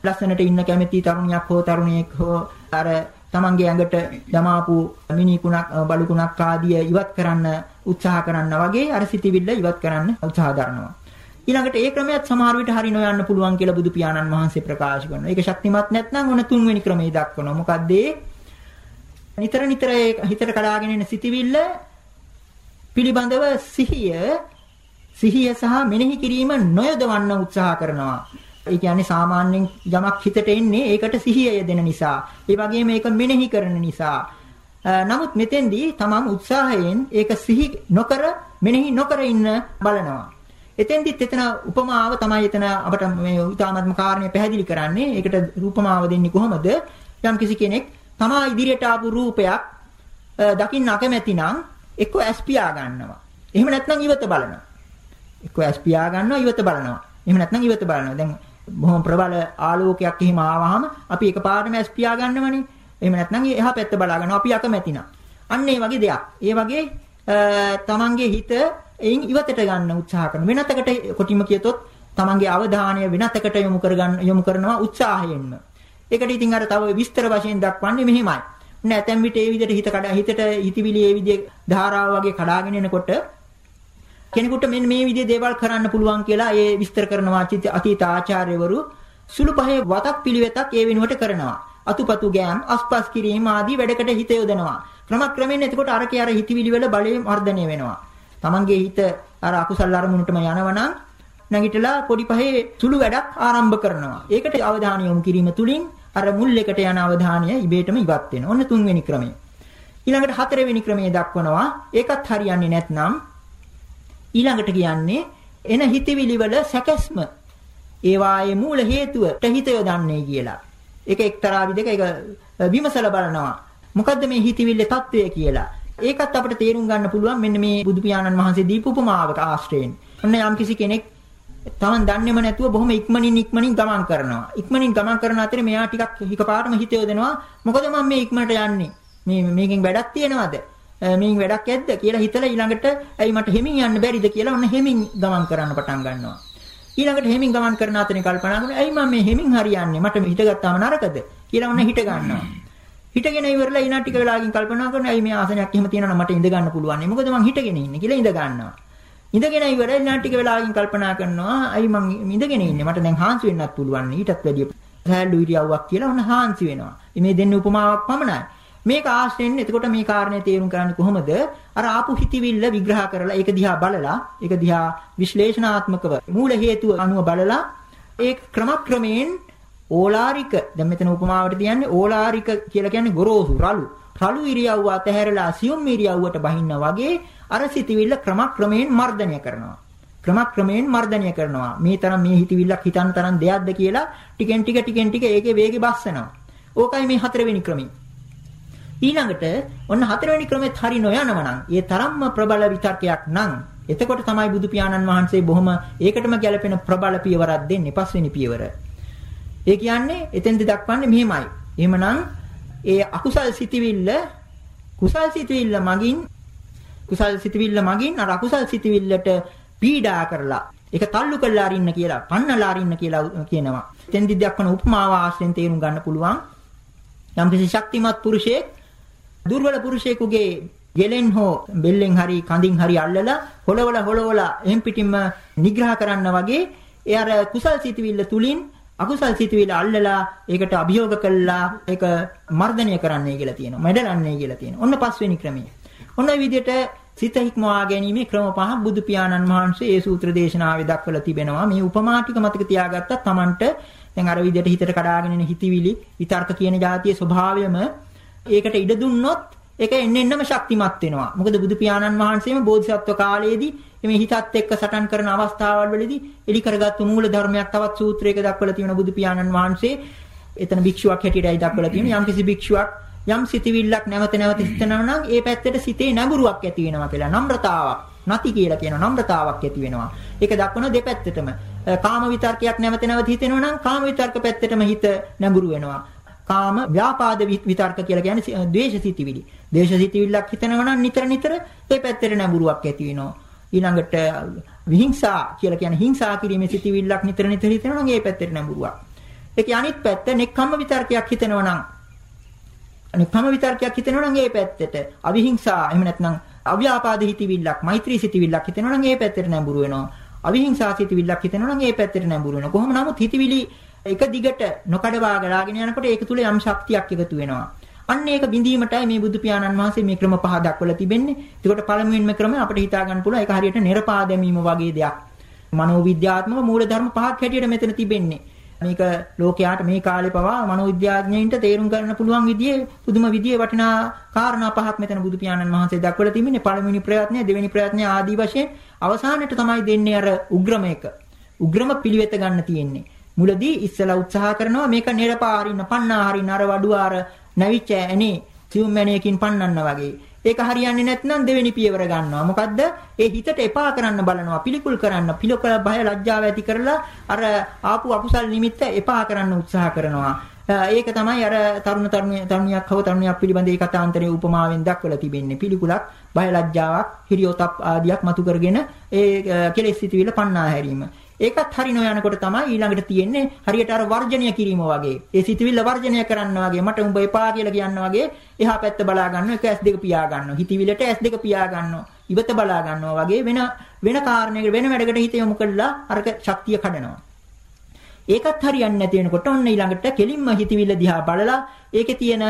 ලස්සනට ඉන්න කැමති තරුණියක් හෝ තරුණයෙක් හෝ අර තමන්ගේ ඇඟට දමාපු මිනි කුණක් බලු කුණක් ආදිය ඉවත් කරන්න උත්සාහ කරන්න වගේ අර සිටිවිල්ල ඉවත් කරන්න උත්සාහ දරනවා. ඊළඟට ඒ ක්‍රමයක් සමහර විට හරි නොයන්න පුළුවන් කියලා බුදු පියාණන් වහන්සේ ප්‍රකාශ කරනවා. ඒක ශක්තිමත් නැත්නම් ඔන්න තුන්වෙනි ක්‍රමයේ දක්වනවා. මොකද්ද නිතර නිතර හිතට කඩාගෙන එන සිටිවිල්ල පිළිබඳව සිහිය සිහිය සහ මෙනෙහි කිරීම නොයදවන්න උත්සාහ කරනවා. ඒ කියන්නේ සාමාන්‍යයෙන් යමක් හිතට එන්නේ ඒකට සිහිය යෙදෙන නිසා. ඒ වගේම ඒක මෙනෙහි කරන නිසා. නමුත් මෙතෙන්දී තමන් උත්සාහයෙන් ඒක සිහි නොකර මෙනෙහි නොකර ඉන්න බලනවා. එතෙන්දිත් එතන උපමාව තමයි එතන අපට මේ ඊ타ත්ම කාරණේ පැහැදිලි කරන්නේ. ඒකට රූපමාව දෙන්නේ කොහොමද? යම් කිසි කෙනෙක් තමා ඉදිරියට ආපු රූපයක් දකින්න අකමැති නම් එක්ක ඇස් පියා ගන්නවා. එහෙම නැත්නම් ඉවත බලනවා. එක්ක ඇස් පියා ගන්නවා ඉවත බලනවා. එහෙම නැත්නම් ඉවත බලනවා. දැන් බොහොම ප්‍රබල ආලෝකයක් එහෙම ආවහම අපි එකපාරටම ඇස් පියා ගන්නවනේ. එහෙම නැත්නම් එහා පැත්ත බලා ගන්නවා අපි අකමැති නම්. අන්න ඒ වගේ දෙයක්. ඒ වගේ තමන්ගේ හිත එයින් ඉවතට ගන්න උත්සාහ කරන වෙනතකට කොටිම කියතොත් තමන්ගේ අවධානය වෙනතකට යොමු කරගන්න යොමු කරනවා උත්සාහයෙන්ම. ඒකට ඉතින් අර තව විස්තර වශයෙන් දක්වන්නේ මෙහෙමයි. නැත්නම් විට ඒ විදිහට හිත කඩ හිතට හිතවිලි ඒ විදිහේ ධාරාව වගේ කඩාගෙන එනකොට කෙනෙකුට මෙන්න මේ විදිහේ දේවල් කරන්න පුළුවන් කියලා ඒ විස්තර කරනවා අතීත ආචාර්යවරු සුළු පහේ වතක් පිළිවෙතක් ඒ වෙනුවට කරනවා. අතුපතු ගෑම් අස්පස් කිරීම ආදී වැඩකට හිත යොදනවා. ක්‍රමක්‍රමයෙන් එතකොට අරකේ අර හිතවිලි වල බලය වර්ධනය වෙනවා. Tamange හිත අර අකුසල අරමුණටම යනවනම් නැගිටලා පොඩි පහේ සුළු වැඩක් ආරම්භ කරනවා. ඒකට අවධානය යොමු කිරීම තුලින් අර මුල් එකට යන අවධානය ඉබේටම ඉවත් වෙනවා. ඔන්න තුන්වෙනි ක්‍රමය. ඊළඟට හතරවෙනි ක්‍රමය දක්වනවා. ඒකත් හරියන්නේ නැත්නම් ඊළඟට කියන්නේ එන හිතවිලි වල සැකස්ම ඒවායේ මූල හේතුවට හිත යොදන්නේ කියලා. ඒක එක්තරා විදිහක ඒක විමසලා බලනවා. මොකද්ද මේ හිතවිල්ලේ తත්වය කියලා. ඒකත් අපිට තේරුම් ගන්න පුළුවන් මෙන්න මේ බුදු පියාණන් වහන්සේ දීපු උපමාවක ආශ්‍රයෙන්. ඔන්න යම්කිසි කෙනෙක් තමන් දන්නේම නැතුව බොහොම ඉක්මනින් ඉක්මනින් ගමන් කරනවා. ඉක්මනින් ගමන් කරන අතරේ මෙයා ටිකක් එකපාරටම හිත යොදනවා. මොකද මම මේ ඉක්මනට යන්නේ? මේ මේකෙන් වැඩක් තියනවද? මේන් වැඩක් ඇද්ද කියලා හිතලා ඊළඟට ඇයි මට හෙමින් යන්න බැරිද කියලා ඔන්න හෙමින් ගමන් කරන්න පටන් ගන්නවා. ඊළඟට හෙමින් ගමන් කරන අතරින් කල්පනා කරනවා ඇයි මම මේ හෙමින් හරියන්නේ මට මේ හිටගත්තාම නරකද කියලා ඔන්න හිට ගන්නවා. හිටගෙන ඉවරලා ඊනා ටික වෙලාවකින් කල්පනා කරනවා ඇයි මේ ආසනයක් එහෙම තියෙනවා මට ඉඳ ගන්න පුළුවන් නේ මොකද මං හිටගෙන ඉන්නේ කියලා ඉඳ ගන්නවා. ඉඳගෙන ඉවරලා ඊනා ටික වෙලාවකින් කල්පනා කරනවා ඇයි මං ඉඳගෙන ඉන්නේ මට දැන් හාන්සි වෙන්නත් පුළුවන් ඊටත් වැඩිය සෑල්ලු ඉරියව්වක් කියලා ඔන්න හාන්සි වෙනවා. මේ දෙන්නේ උපමාවක් පමණයි. මේක ආශ්‍රයෙන් එතකොට මේ කාරණේ තේරුම් කරන්නේ කොහොමද? අර ආපු හිතවිල්ල විග්‍රහ කරලා ඒක දිහා බලලා ඒක දිහා විශ්ලේෂණාත්මකව මූල හේතුව අනුව බලලා ඒ ක්‍රමක්‍රමයෙන් ඕලාරික දැන් මෙතන උපමාවට තියන්නේ ඕලාරික කියලා කියන්නේ ගොරෝසු රළු රළු ඉරියව්ව අතහැරලා සියුම් ඉරියව්වට බහින්න වගේ අර සිතවිල්ල ක්‍රමක්‍රමයෙන් මර්ධනය කරනවා. ක්‍රමක්‍රමයෙන් මර්ධනය කරනවා. මේ තරම් මේ හිතවිල්ලක් හිතන්න තරම් දෙයක්ද කියලා ටිකෙන් ටික ටිකෙන් ටික ඒකේ වේගෙ බස්සනවා. ඕකයි මේ හතරවෙනි ක්‍රමය. ඊළඟට ඔන්න හතරවෙනි ක්‍රමෙත් හරි නොයනව නම් ඒ තරම්ම ප්‍රබල විතර්කයක් නම් එතකොට තමයි බුදු පියාණන් වහන්සේ බොහොම ඒකටම ගැලපෙන ප්‍රබල පියවරක් දෙන්නේ පස්වෙනි පියවර. ඒ කියන්නේ එතෙන්ද දක්වන්නේ මෙහෙමයි. එහෙමනම් ඒ අකුසල් සිටිවිල්ල කුසල් සිටිවිල්ල මගින් කුසල් සිටිවිල්ල මගින් අර අකුසල් සිටිවිල්ලට පීඩා කරලා ඒක තල්ලු කරලා අරින්න කියලා පන්නලා අරින්න කියලා කියනවා. එතෙන්දි දක්වන උපමාව ආශ්‍රයෙන් තේරුම් ගන්න පුළුවන්. යම්කිසි ශක්තිමත් පුරුෂයෙක් දුර්වල පුරුෂයෙකුගේ ගෙලෙන් හෝ බෙල්ලෙන් හරි කඳින් හරි අල්ලලා හොලවල හොලවල එම් පිටින්ම නිග්‍රහ කරන්න වගේ ඒ අර කුසල් සිතවිල්ල තුලින් අකුසල් සිතවිල්ල අල්ලලා ඒකට අභියෝග කළා ඒක මර්ධනය කරන්නයි කියලා තියෙනවා. මැඩලන්නයි කියලා තියෙනවා. ඔන්න පස්වෙනි ක්‍රමය. ඔන්න ඔය විදිහට සිත හික්මවා ගැනීමේ ක්‍රම පහක් බුදු පියාණන් වහන්සේ ඒ සූත්‍ර දේශනාවේ දක්වලා තිබෙනවා. මේ උපමා ටික මතක තියාගත්තත් Tamanට දැන් අර විදිහට හිතට කඩාගෙන එන හිතවිලි විතර්ක කියන જાතියේ ස්වභාවයම ඒකට ඉඩ දුන්නොත් ඒක එන්න එන්නම ශක්තිමත් වෙනවා. මොකද බුදු පියාණන් වහන්සේම බෝධිසත්ව කාලයේදී මේ හිතත් එක්ක සටන් කරන අවස්ථාවල් වලදී එලි කරගත්තු මූල ධර්මයක් තවත් සූත්‍රයක දක්වලා තියෙන බුදු පියාණන් වහන්සේ එතන භික්ෂුවක් හැටියටයි දක්වලා තියෙන යම්කිසි භික්ෂුවක් යම් සිතවිල්ලක් නැවත නැවත හිතනවා නම් ඒ පැත්තට සිතේ නැඹුරුවක් ඇති වෙනවා කියලා නම්රතාවක් නැති කියලා කියන නම්රතාවක් ඇති වෙනවා. ඒක දක්වන දෙපැත්තටම. කාම විතර්කයක් නැවත නැවත හිතෙනවා නම් කාම විතර්ක පැත්තටම හිත නැඹුරු වෙනවා. කාම ව්‍යාපාද විතර්ක කියලා කියන්නේ ද්වේෂ සිතිවිලි. ද්වේෂ සිතිවිල්ලක් හිතනවා නම් නිතර නිතර ඒ පැත්තට නැඹුරුවක් ඇති වෙනවා. ඊළඟට විහිංසා කියලා කියන්නේ හිංසා කිරීමේ සිතිවිල්ලක් නිතර නිතර හිතනවා නම් ඒ පැත්තට නැඹුරුවක්. ඒකේ අනිත් පැත්ත නෙක්ඛම්ම විතර්කයක් හිතනවා නම් නෙක්ඛම්ම විතර්කයක් හිතනවා නම් ඒ පැත්තට අවිහිංසා එහෙම නැත්නම් අව්‍යාපාද හිතවිල්ලක් මෛත්‍රී සිතිවිල්ලක් හිතනවා නම් ඒ පැත්තට නැඹුරු වෙනවා. අවිහිංසා සිතිවිල්ලක් හිතනවා නම් ඒ පැත්තට නැඹුරු වෙනවා. කොහොම නමුත් හිතවිලි එක දිගට නොකඩවා ගලාගෙන යනකොට ඒක තුල යම් ශක්තියක් එකතු වෙනවා. අන්න ඒක බිඳීමටයි මේ බුදු පියාණන් වහන්සේ මේ ක්‍රම පහ දක්වලා තිබෙන්නේ. ඒකට පළමුවෙන්ම ක්‍රමය අපිට හිතා ගන්න පුළුවන් ඒක හරියට නිර්පා දැමීම වගේ දෙයක්. මනෝවිද්‍යාත්මක මූලධර්ම පහක් හැටියට මෙතන තිබෙන්නේ. මේක ලෝකයාට මේ කාලේ පවා මනෝවිද්‍යාඥයින්ට තේරුම් ගන්න පුළුවන් විදිහේ පුදුම විදිහේ වටිනා කාරණා පහක් මෙතන බුදු පියාණන් වහන්සේ දක්වලා තිබෙන්නේ. පළවෙනි ප්‍රයත්නය, දෙවෙනි ප්‍රයත්නය ආදී වශයෙන් අවසානයේ තමයි දෙන්නේ අර උග්‍රම එක. උග්‍රම පිළිවෙත ගන්න තියෙන්නේ. මුලදී ඉස්සලා උත්සාහ කරනවා මේක නිරපාරින්න පන්නා හරින්න අර වඩුවාර නැවිච්ච ඇනේ සියුම් ඇණයකින් පන්නන්න වගේ. ඒක හරියන්නේ නැත්නම් දෙවෙනි පියවර ගන්නවා. මොකද්ද? ඒ හිතට එපා කරන්න බලනවා, පිළිකුල් කරන්න, පිළිකල බය ලැජ්ජාව ඇති කරලා අර ආපු අකුසල් නිමිත්ත එපා කරන්න උත්සාහ කරනවා. ඒක තමයි අර තරුණ තරුණියක් හව තරුණියක් පිළිබඳ ඒ කතාන්තරයේ උපමාවෙන් දක්වලා තිබෙන්නේ. පිළිකුලක්, බය ලැජ්ජාවක්, හිරියොතප් ආදියක් මතු කරගෙන ඒ කෙලෙස් සිටිවිල පන්නා හැරීම. ඒකත් හරි නොයනකොට තමයි ඊළඟට තියෙන්නේ හරියට අර වර්ජනය කිරීම වගේ. ඒ සිතවිල්ල වර්ජනය කරන්න වගේ මට උඹ එපා කියලා කියන්න වගේ එහා පැත්ත බලා ගන්නවා එක ඇස් දෙක පියා ගන්නවා. හිතවිල්ලට ඇස් දෙක පියා ගන්නවා. ඉවත බලා ගන්නවා වගේ වෙන වෙන කාරණයකට වෙන වැඩකට හිත යොමු කළා අරක ශක්තිය කඩනවා. ඒකත් හරියන්නේ නැති වෙනකොට ඔන්න ඊළඟට කෙලින්ම හිතවිල්ල දිහා බලලා ඒකේ තියෙන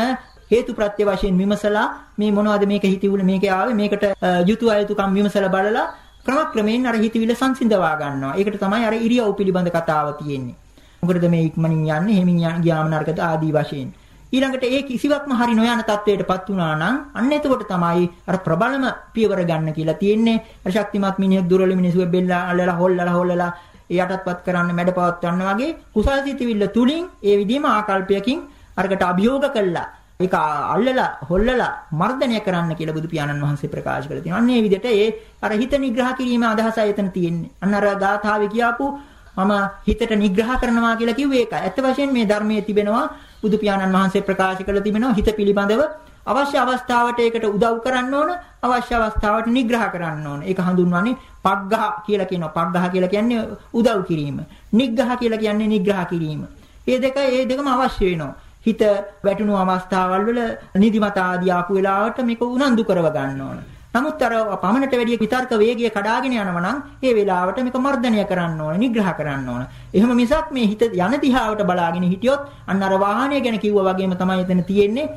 හේතු ප්‍රත්‍ය වශයෙන් විමසලා මේ මොනවද මේක හිතවිල්ල මේකේ ආවේ මේකට යුතුය අයුතුකම් විමසලා බලලා ක්‍රමක්‍රමයෙන් අර හිතවිල්ල සංසිඳවා ගන්නවා. ඒකට තමයි අර ඉරියව් පිළිබඳ කතාව තියෙන්නේ. මොකටද මේ ඉක්මනින් යන්නේ, එහෙමින් ගියාම නරකද ආදී වශයෙන්. ඊළඟට ඒ කිසිවක්ම හරි නොයන තත්වයටපත් වුණා නම් අන්න එතකොට තමයි අර ප්‍රබලම පියවර ගන්න කියලා තියෙන්නේ. අර ශක්තිමත් මිනිහෙක් දුර්වල මිනිසුව බෙල්ලා අල්ලලා හොල්ලලා හොල්ලලා එයටත්පත් කරන්න මැඩපවත් ගන්න වගේ කුසල් සිතිවිල්ල තුලින් ඒ විදිහම ආකල්පයකින් අරකට අභියෝග කළා ඒක අල්ලලා හොල්ලලා මර්ධනය කරන්න කියලා බුදු පියාණන් වහන්සේ ප්‍රකාශ කරලා තියෙනවා. අන්න ඒ විදිහට ඒ අර හිත නිග්‍රහ කිරීමේ අදහසයි එතන තියෙන්නේ. අන්න අර ගාථාවේ කියාපු මම හිතට නිග්‍රහ කරනවා කියලා කිව්වේ ඒකයි. ඇත්ත වශයෙන් මේ ධර්මයේ තිබෙනවා බුදු පියාණන් වහන්සේ ප්‍රකාශ කරලා තිබෙනවා හිත පිළිබඳව අවශ්‍ය අවස්ථාවට ඒකට උදව් කරන්න ඕන අවශ්‍ය අවස්ථාවට නිග්‍රහ කරන්න ඕන. ඒක හඳුන්වන්නේ පග්ගහ කියලා කියනවා. පග්ගහ කියලා කියන්නේ උදව් කිරීම. නිග්‍රහ කියලා කියන්නේ නිග්‍රහ කිරීම. මේ දෙක ඒ දෙකම අවශ්‍ය වෙනවා. හිත වැටුණු අවස්ථාවල් වල නිදිමත ආදී ආපු වෙලාවට මේක උනන්දු කරව ගන්න ඕන. නමුත් අර පමණට වැඩි විතර්ක වේගය කඩාගෙන යනවා නම් ඒ වෙලාවට මේක මර්ධනය කරන්න ඕන, නිග්‍රහ කරන්න ඕන. එහෙම මිසක් මේ හිත යන දිහාවට බලාගෙන හිටියොත් අන්න අර වාහනය ගැන කිව්වා වගේම තමයි එතන තියෙන්නේ.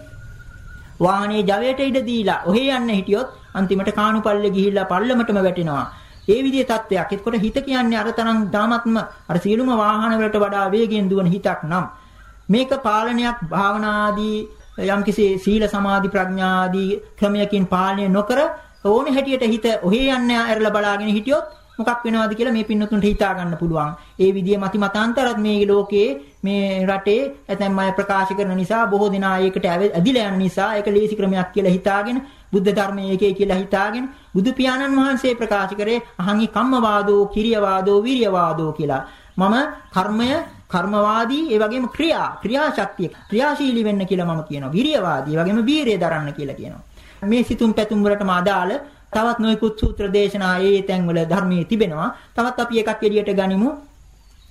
වාහනේ ජවයට ඉඩ දීලා ඔහේ යන්න හිටියොත් අන්තිමට කාණුපල්ලේ ගිහිල්ලා පල්ලමටම වැටෙනවා. ඒ විදිහේ තත්ත්වයක්. එතකොට හිත කියන්නේ අර තරම් දාමත්ම අර සියලුම වාහන වලට වඩා වේගයෙන් දුවන හිතක් නම් මේක පාලනයක් භාවනාදී යම්කිසි සීල සමාධි ප්‍රඥා ආදී ක්‍රමයකින් පාලනය නොකර ඕනේ හැටියට හිත ඔහේ යන්න ඇරලා බලාගෙන හිටියොත් මොකක් වෙනවද කියලා මේ පින්නතුන්ට හිතා ගන්න පුළුවන්. ඒ විදිය මති මතාන්තරත් මේ ලෝකයේ මේ රටේ ඇතැම් අය ප්‍රකාශ කරන නිසා බොහෝ දෙනා ඒකට ඇදිලා යන නිසා ඒක ලේසි ක්‍රමයක් කියලා හිතාගෙන බුද්ධ ධර්මයේ එකේ කියලා හිතාගෙන බුදු පියාණන් වහන්සේ ප්‍රකාශ කරේ අහංගි කම්මවාදෝ කිරියවාදෝ විරියවාදෝ කියලා. මම කර්මය කර්මවාදී ඒ වගේම ක්‍රියා ක්‍රියාශක්තිය ක්‍රියාශීලී වෙන්න කියලා මම කියනවා. විරියවාදී ඒ වගේම වීරිය දරන්න කියලා කියනවා. මේ සිතුම් පැතුම් වලටම අදාළ තවත් නොයෙකුත් සූත්‍ර දේශනා ඒ තැන්වල ධර්මයේ තිබෙනවා. තවත් අපි එකක් එළියට ගනිමු.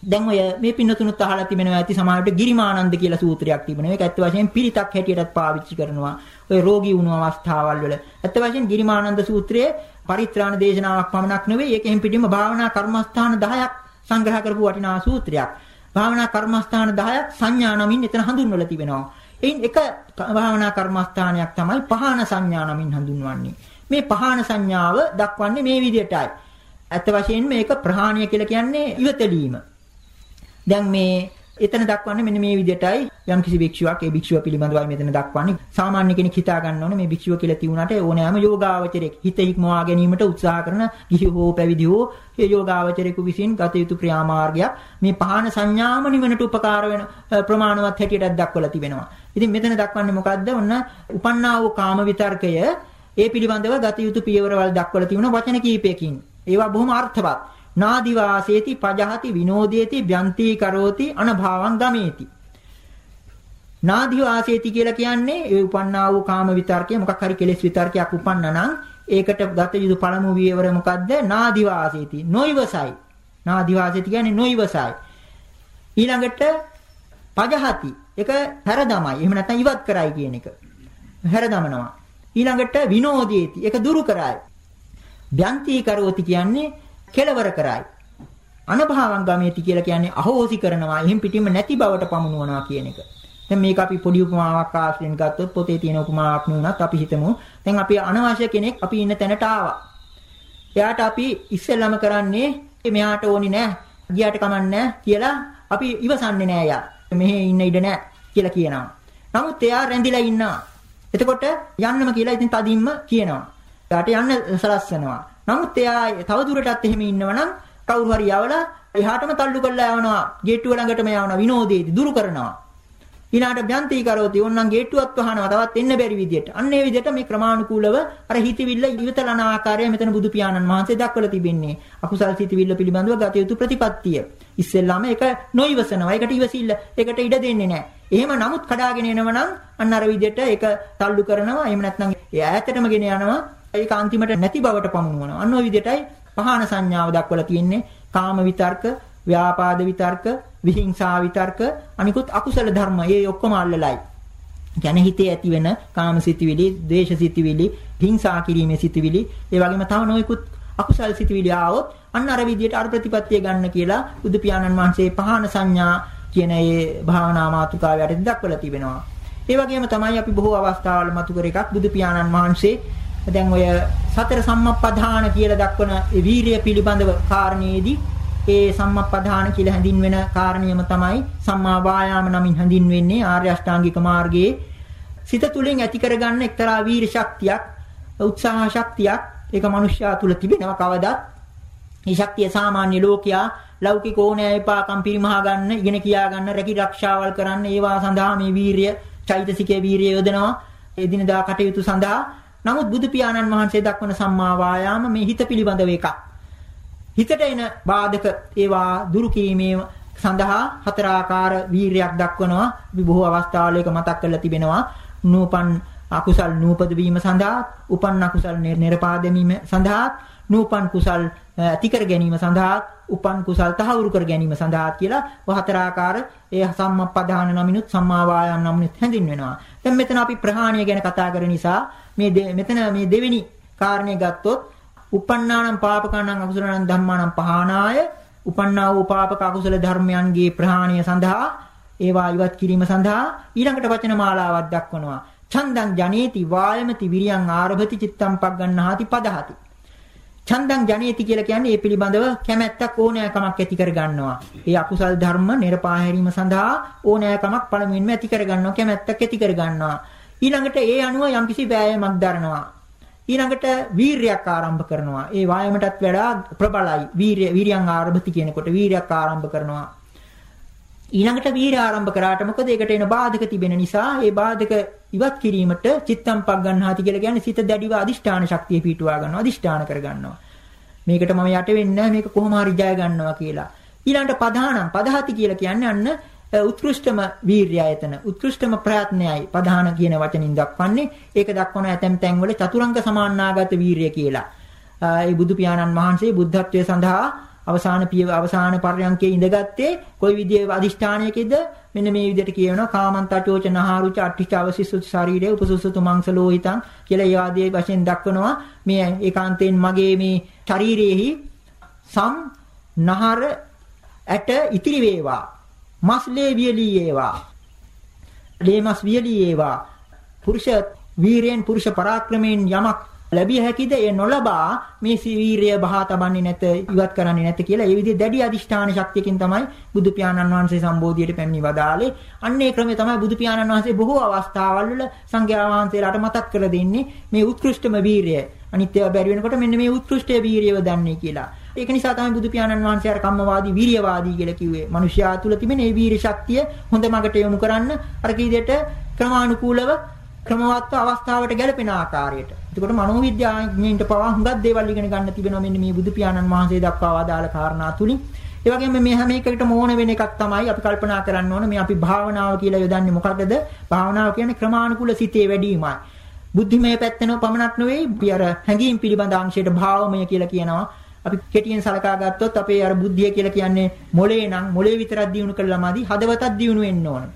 දැන් ඔය මේ පින්නතුනුත් අහලා තිබෙනවා ඇති සමාජයට ගිරිමානන්ද කියලා සූත්‍රයක් තිබෙනවා. ඒක ඇත්ත වශයෙන්ම පිරිතක් හැටියටත් පාවිච්චි කරනවා. ඔය රෝගී වුණු අවස්ථාවල් වල. ඇත්ත වශයෙන් ගිරිමානන්ද සූත්‍රයේ පරිත්‍රාණ දේශනාවක් පමණක් නෙවෙයි ඒකෙන් පිටින්ම භාවනා කර්මස්ථාන 10ක් සංග්‍රහ කරපු වටිනා සූත්‍රයක්. භාවනා කර්මස්ථාන 10ක් සංඥා නමින් එතන හඳුන්වලා තිබෙනවා. එයින් එක භාවනා කර්මස්ථානයක් තමයි පහන සංඥා නමින් හඳුන්වන්නේ. මේ පහන සංඥාව දක්වන්නේ මේ විදිහටයි. ඇත්ත වශයෙන්ම මේක ප්‍රහාණය කියලා කියන්නේ ඉවතලීම. දැන් මේ එතන දක්වන්නේ මෙන්න මේ විදිහටයි යම් කිසි භික්ෂුවක් ඒ භික්ෂුව පිළිබඳවයි මෙතන දක්වන්නේ සාමාන්‍ය කෙනෙක් හිතා ගන්න ඕනේ මේ භික්ෂුව කියලා තියුණාට ඕනෑම යෝගාවචරයක් හිත හික්මවා ගැනීමට උත්සාහ කරන ගිහි හෝ පැවිදි හෝ ඒ යෝගාවචරයෙකු විසින් ගත යුතු ක්‍රියාමාර්ගයක් මේ පහන සංඥාම නිවනට උපකාර වෙන ප්‍රමාණවත් හැටියට දක්වලා තිබෙනවා. ඉතින් මෙතන දක්වන්නේ මොකද්ද? ඔන්න උපන්නා වූ කාම විතර්කය ඒ පිළිබඳව ගත යුතු පියවරවල් දක්වලා තිබුණ වචන කීපයකින්. ඒවා බොහොම අර්ථවත්. නාදිවාසේති පජහති විනෝදේති ව්‍යන්ති කරෝති අනභාවං ගමේති. නාදිවාසේති කියලා කියන්නේ ඒ උපන්නා වූ කාම විතර්කය මොකක් හරි කෙලෙස් විතර්කයක් උපන්නා නම් ඒකට ගත යුතු පළමු වියවර මොකද්ද? නාදිවාසේති. නොයිවසයි. නාදිවාසේති කියන්නේ නොයිවසයි. ඊළඟට පජහති. ඒක හැරදමයි. එහෙම නැත්නම් ඉවත් කරයි කියන එක. හැරදමනවා. ඊළඟට විනෝදේති. ඒක දුරු කරයි. ව්‍යන්ති කරෝති කියන්නේ කෙලවර කරයි. අනභාවං ගමේති කියලා කියන්නේ අහෝසි කරනවා. එහෙන් පිටින්ම නැති බවට පමුණුවනවා කියන එක. දැන් මේක අපි පොඩි උපමාවක් ආශ්‍රයෙන් ගත්තොත් පොතේ තියෙන උපමාවක් නුනත් අපි හිතමු. දැන් අපි අනවශ්‍ය කෙනෙක් අපි ඉන්න තැනට ආවා. එයාට අපි ඉස්සෙල්ලාම කරන්නේ මෙයාට ඕනි නෑ, ගියාට කමන්නේ කියලා අපි ඉවසන්නේ නෑ යා. මෙහෙ ඉන්න ඉඩ නෑ කියලා කියනවා. නමුත් එයා රැඳිලා ඉන්නවා. එතකොට යන්නම කියලා ඉතින් තදින්ම කියනවා. එයාට යන්න සලස්වනවා. නමුත් එයා තව දුරටත් එහෙම ඉන්නවනම් කවුරු හරි යවලා එහාටම තල්ලු කරලා යවනවා. ගේට්ටුව ළඟටම යවනවා විනෝදේදී දුරු කරනවා. ඊළාට බ්‍යන්ති කරෝති ඕන්නම් ගේට්ටුවත් වහනවා තවත් එන්න බැරි විදියට. අන්න ඒ විදියට මේ ක්‍රමානුකූලව අර හිතවිල්ල ඉවතලන ආකාරය මෙතන බුදු පියාණන් වහන්සේ දක්වලා තිබෙන්නේ. අකුසල් හිතවිල්ල පිළිබඳව ගත යුතු ප්‍රතිපත්තිය. ඉස්සෙල්ලාම ඒක නොයිවසනවා. ඒකට ඉවසිල්ල ඒකට ඉඩ දෙන්නේ නැහැ. එහෙම නමුත් කඩාගෙන එනවනම් අන්න අර විදියට ඒක තල්ලු කරනවා. එහෙම නැත්නම් ඒ ඈතටම ගෙන යනවා. ඒක අන්තිමට නැති බවට පමුණුවනවා. අන්න ඔය විදිහටයි පහන සංඥාව දක්වලා තියෙන්නේ. කාම විතර්ක, ව්‍යාපාද විතර්ක, විහිංසා විතර්ක, අනිකුත් අකුසල ධර්ම. ඒ ඔක්කොම අල්ලලයි. කියන්නේ හිතේ ඇති වෙන කාමසිතවිලි, ද්වේෂසිතවිලි, හිංසා කිරීමේ සිතවිලි, ඒ වගේම තව නොයෙකුත් අකුසල් සිතවිලි ආවොත් අන්න අර විදිහට අර ප්‍රතිපත්තිය ගන්න කියලා බුදු පියාණන් වහන්සේ පහන සංඥා කියන ඒ භාවනා මාතෘකාව යටතේ දක්වලා තිබෙනවා. ඒ වගේම තමයි අපි බොහෝ අවස්ථාවල මතු කර එකක් බුදු පියාණන් වහන්සේ දැන් ඔය සතර සම්මප්පදාන කියලා දක්වන වීරිය පිළිබඳව කාරණේදී ඒ සම්මප්පදාන කියලා හැඳින්වෙන කාරණියම තමයි සම්මා වායාම නමින් හැඳින්වෙන්නේ ආර්ය අෂ්ටාංගික මාර්ගයේ සිත තුළින් ඇති කරගන්න එක්තරා වීර ශක්තියක් උත්සාහ ශක්තියක්. ඒක මනුෂ්‍යයා තුල තිබෙනවා කවදත්. මේ ශක්තිය සාමාන්‍ය ලෝකයා ලෞකික ඕනෑ එපාකම් පිරිමහා ගන්න ඉගෙන කියා ගන්න රැකී ආරක්ෂාවල් කරන්න ඒවා සඳහා මේ වීරිය චෛතසිකයේ වීරිය යොදනවා. එදිනදා කටයුතු සඳහා නමුත් බුදු පියාණන් වහන්සේ දක්වන සම්මා වායාම මේ හිත පිළිබඳව එකක්. හිතට එන බාධක ඒවා දුරු කිරීමේ සඳහා හතරාකාර වීරයක් දක්වනවා. අපි බොහෝ අවස්ථාවල ඒක මතක් කරලා තිබෙනවා. නූපන් අකුසල් නූපද වීම සඳහා, උපන් අකුසල් නිර්පා දැමීම සඳහා, නූපන් කුසල් ඇති කර ගැනීම සඳහා, උපන් කුසල් තහවුරු කර ගැනීම සඳහා කියලා හතරාකාර ඒ සම්මප්පදාන නමිනුත් සම්මා වායාම නමිනුත් හැඳින්වෙනවා. දැන් මෙතන අපි ප්‍රහාණය ගැන කතා කරන නිසා මේ මෙතන මේ දෙවෙනි කාරණේ ගත්තොත් uppannānaṁ pāpakānaṁ akusalaṇaṁ dhammānaṁ pahānāය උපන්නා වූ පාපක අකුසල ධර්මයන්ගේ ප්‍රහාණය සඳහා ඒවා ඉවත් කිරීම සඳහා ඊළඟට වචන මාලාවක් දක්වනවා චන්දං ජනේති වායමති විරියං ආරභති චිත්තම් පග්ගන්නාති පදහති චන්දං ජනේති කියලා කියන්නේ ඒ පිළිබඳව කැමැත්තක් ඕනෑකමක් ඇති කර ගන්නවා. ඒ අකුසල් ධර්ම නිර්පාහැරීම සඳහා ඕනෑකමක් පළමුවෙන්ම ඇති කර ගන්නවා කැමැත්තක් ඇති කර ගන්නවා. ඊළඟට ඒ අනුව යම්කිසි වෑයමක් දරනවා. ඊළඟට වීරයක් ආරම්භ කරනවා. ඒ වායමටත් වඩා ප්‍රබලයි. වීරය වීරියන් ආරම්භති කියනකොට වීරයක් ආරම්භ කරනවා. ඊළඟට වීර ආරම්භ කරාට මොකද ඒකට එන බාධක තිබෙන නිසා ඒ බාධක ඉවත් කිරීමට චිත්තම් පක් ගන්නාති කියලා කියන්නේ සිත දැඩිව අදිෂ්ඨාන ශක්තිය පිටුවා ගන්නවා අදිෂ්ඨාන කර ගන්නවා. මේකට මම යට වෙන්නේ මේක කොහොම හරි ජය ගන්නවා කියලා. ඊළඟට පධානම් පදහති කියලා කියන්නේ අන්න උත්කෘෂ්ඨම වීර්යය එතන උත්කෘෂ්ඨම ප්‍රයත්නයයි පධාන කියන වචනින් දක්වන්නේ. ඒක දක්වන ඇතැම් තැන්වල චතුරංග සමාන්නාගත වීර්ය කියලා. ඒ බුදු පියාණන් වහන්සේ බුද්ධත්වයේ සඳහා අවසාන පිය අවසාන පර්යන්කේ ඉඳගත්තේ කොයි විදිහේ අදිෂ්ඨානයකද? මෙන්න මේ විදිහට කියනවා කාමන්තචෝච නහාරුච අට්ඨිච අවසිස්සු ශරීරේ උපසුසුතු මංසලෝහිතං කියලා ඒ ආදී වශයෙන් දක්වනවා. මේ ඒකාන්තයෙන් මගේ මේ ශරීරයේහි සම් නහර ඇට ඉතිරි වේවා. මස්ලේ වියලී ඒවා ලේමස් වියලී ඒවා පුරුෂ වීරයෙන් පුරුෂ පරාක්‍රමයෙන් යමක් ලැබිය හැකිද? ඒ නොලබා මේ වීරිය බහා තබන්නේ නැත ඉවත් කරන්නේ නැත කියලා. ඒ විදිහේ දැඩි අදිෂ්ඨාන ශක්තියකින් තමයි බුදු පියාණන් වහන්සේ සම්බෝධියට පැමිණි වදාලේ අන්නේ ක්‍රමය තමයි බුදු පියාණන් වහන්සේ බොහෝ අවස්ථාවල් වල සංඝයා වහන්සේලාට මතක් කර දෙන්නේ මේ උත්කෘෂ්ඨම වීරිය. අනිත්‍යව බැරි වෙනකොට මෙන්න මේ උත්කෘෂ්ඨ වීරියව දන්නේ කියලා. ඒක නිසා තමයි බුදු පියාණන් වහන්සේ අර කම්මවාදී වීරියවාදී කියලා කිව්වේ. මිනිස්යා තුල තිබෙන මේ වීරිය ශක්තිය හොඳ මගට යොමු කරන්න අර කීදෙට ක්‍රමානුකූලව ක්‍රමවත්ව අවස්ථාවට ගැලපෙන ආකාරයට. එතකොට මනෝවිද්‍යාඥයින්ට පවා හුඟක් දේවල් ඉගෙන ගන්න තිබෙනවා මෙන්න මේ බුදු පියාණන් වහන්සේ දක්වා වදාළ කාරණා තුලින්. ඒ වගේම මේ හැම එකකටම ඕන වෙන එකක් තමයි අපි කල්පනා කරන්න ඕන මේ අපි භාවනාව කියලා යොදන්නේ මොකක්ද? භාවනාව කියන්නේ ක්‍රමානුකූල සිතේ වැඩිමයි. බුද්ධිමය පැත්තනෝ පමණක් නෙවෙයි අපි අර හැඟීම් පිළිබඳ අංශයට භාවමය කියලා කියනවා. අපි කෙටියෙන් සලකා ගත්තොත් අපේ අර බුද්ධිය කියලා කියන්නේ මොලේ නම් මොලේ විතරක් දියුණු කළාමදි හදවතක් දියුණු වෙන්න ඕන.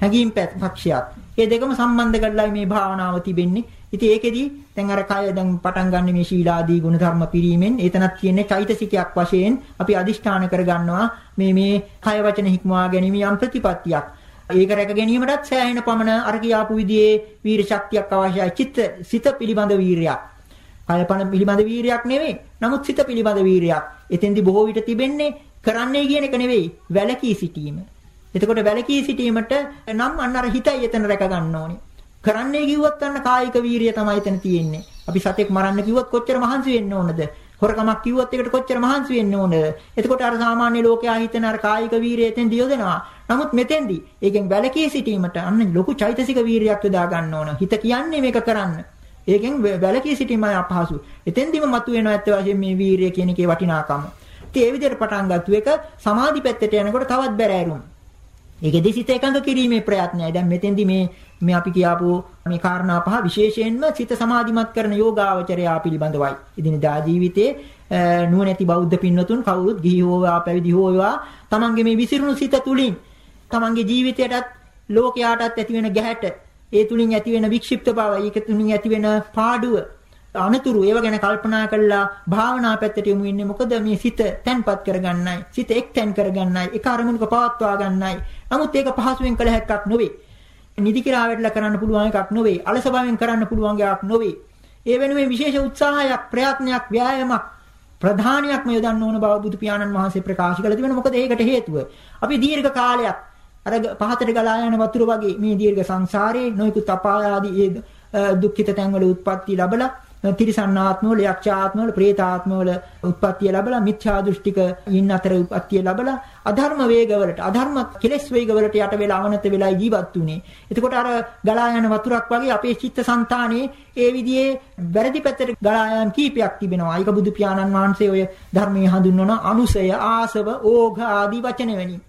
හැඟීම් පක්ෂයක්. මේ දෙකම සම්බන්ධ කරලා මේ භාවනාව තිබෙන්නේ. ඉතින් ඒකෙදි දැන් අර කය දැන් පටන් ගන්න මේ ශීලාදී ගුණධර්ම පිරීමෙන් එතනක් කියන්නේ චෛතසිකයක් වශයෙන් අපි අදිෂ්ඨාන කරගන්නවා මේ මේ කය වචන හික්මවා ගැනීම යම් ප්‍රතිපත්තියක්. ඒක රැක ගැනීමටත් සෑහෙන පමණ අර කියාපු විදිහේ වීර ශක්තියක් අවශ්‍යයි. චිත්ත සිත පිළිබඳ වීරයක්. කයපන පිළිබඳ වීරයක් නෙවෙයි. නමුත් සිත පිළිබඳ වීරයක්. එතෙන්දී බොහෝ විට තිබෙන්නේ කරන්නේ කියන එක නෙවෙයි, වැළකී සිටීම. එතකොට වැළකී සිටීමට නම් අන්න අර හිතයි එතන රැක ගන්න ඕනේ. කරන්නේ කිව්වොත් අන්න කායික වීරිය තමයි එතන තියෙන්නේ. අපි සතෙක් මරන්න කිව්වොත් කොච්චර මහන්සි වෙන්න ඕනද? හොරකමක් කිව්වොත් ඒකට කොච්චර මහන්සි වෙන්න ඕනද? එතකොට අර සාමාන්‍ය ලෝකයා හිතන අර කායික වීරිය එතෙන් දියොදෙනවා. නමුත් මෙතෙන්දී ඒකෙන් වැළකී සිටීමට අන්න ලොකු චෛතසික වීරියක් යොදා ගන්න ඕන. හිත කියන්නේ මේක කරන්න. ඒකෙන් වැළකී සිටීමයි අපහසු. එතෙන්දිම මතුවෙනවා ඇත්ත වශයෙන් මේ වීරිය කියන එකේ වටිනාකම. ඉතින් ඒ විදිහට පටන් ගත්තු එක සමාධි පැත්තට යනකොට තවත් බැරෑරුම්. ඒකෙදි සිත එකඟ කිරීමේ ප්‍රයත්නයයි. දැන් මෙතෙන්දි මේ මේ අපි කියාපු මේ කාරණා පහ විශේෂයෙන්ම සිත සමාධිමත් කරන යෝගාවචරයා පිළිබඳවයි. ඉදිනදා ජීවිතේ නුවණැති බෞද්ධ පින්වතුන් කවුරුත් ගිහි හෝවා පැවිදි හෝවා තමන්ගේ මේ විසිරුණු සිත තුලින් තමන්ගේ ජීවිතයටත් ලෝකයාටත් ඇති වෙන ගැහැට ඒ තුලින් ඇති වෙන වික්ෂිප්ත බව, ඒක තුලින් ඇති වෙන පාඩුව, අනතුරු ඒව ගැන කල්පනා කළා භාවනා පැත්තට යමු ඉන්නේ මොකද මේ සිත තැන්පත් කරගන්නයි, සිත එක්තැන් කරගන්නයි, එක අරමුණක පවත්වා ගන්නයි. නමුත් ඒක පහසුවෙන් කළ හැක්කක් නොවේ. නිදි කිරා වැටලා කරන්න පුළුවන් එකක් නොවේ. අලස බවෙන් කරන්න පුළුවන් එකක් නොවේ. ඒ වෙනුවෙන් විශේෂ උත්සාහයක්, ප්‍රයත්නයක්, ව්‍යායාමයක් ප්‍රධානියක්ම යොදන්න ඕන බව බුදු පියාණන් වහන්සේ ප්‍රකාශ කළ තිබෙනවා. මොකද ඒකට හේතුව අපි දීර්ඝ කාලයක් අර පහතට ගලා යන වතුර වගේ මේ දීර්ඝ සංසාරේ නොයෙකුත් අපාය ආදී ඒ දුක්ඛිත තැන්වල උත්පත්ති ලැබලා තිරිසන්නාත්මවල යක්ෂාත්මවල പ്രേතාත්මවල උත්පත්තිය ලැබලා මිත්‍යා දෘෂ්ටික ඉන්න අතර උත්පත්තිය ලැබලා අධර්ම වේගවලට අධර්ම කෙලෙස් වේගවලට යට වෙලා අවනත වෙලා ජීවත් වුනේ. එතකොට අර ගලා යන වතුරක් වගේ අපේ චිත්තසංතානයේ ඒ විදිහේ වැරදි පැත්තට ගලා යන කීපයක් තිබෙනවා. ඒක බුදු පියාණන් වහන්සේ ඔය ධර්මයේ හඳුන්වන අනුසය, ආසව, ඕඝ ආදී වචන වෙනින්.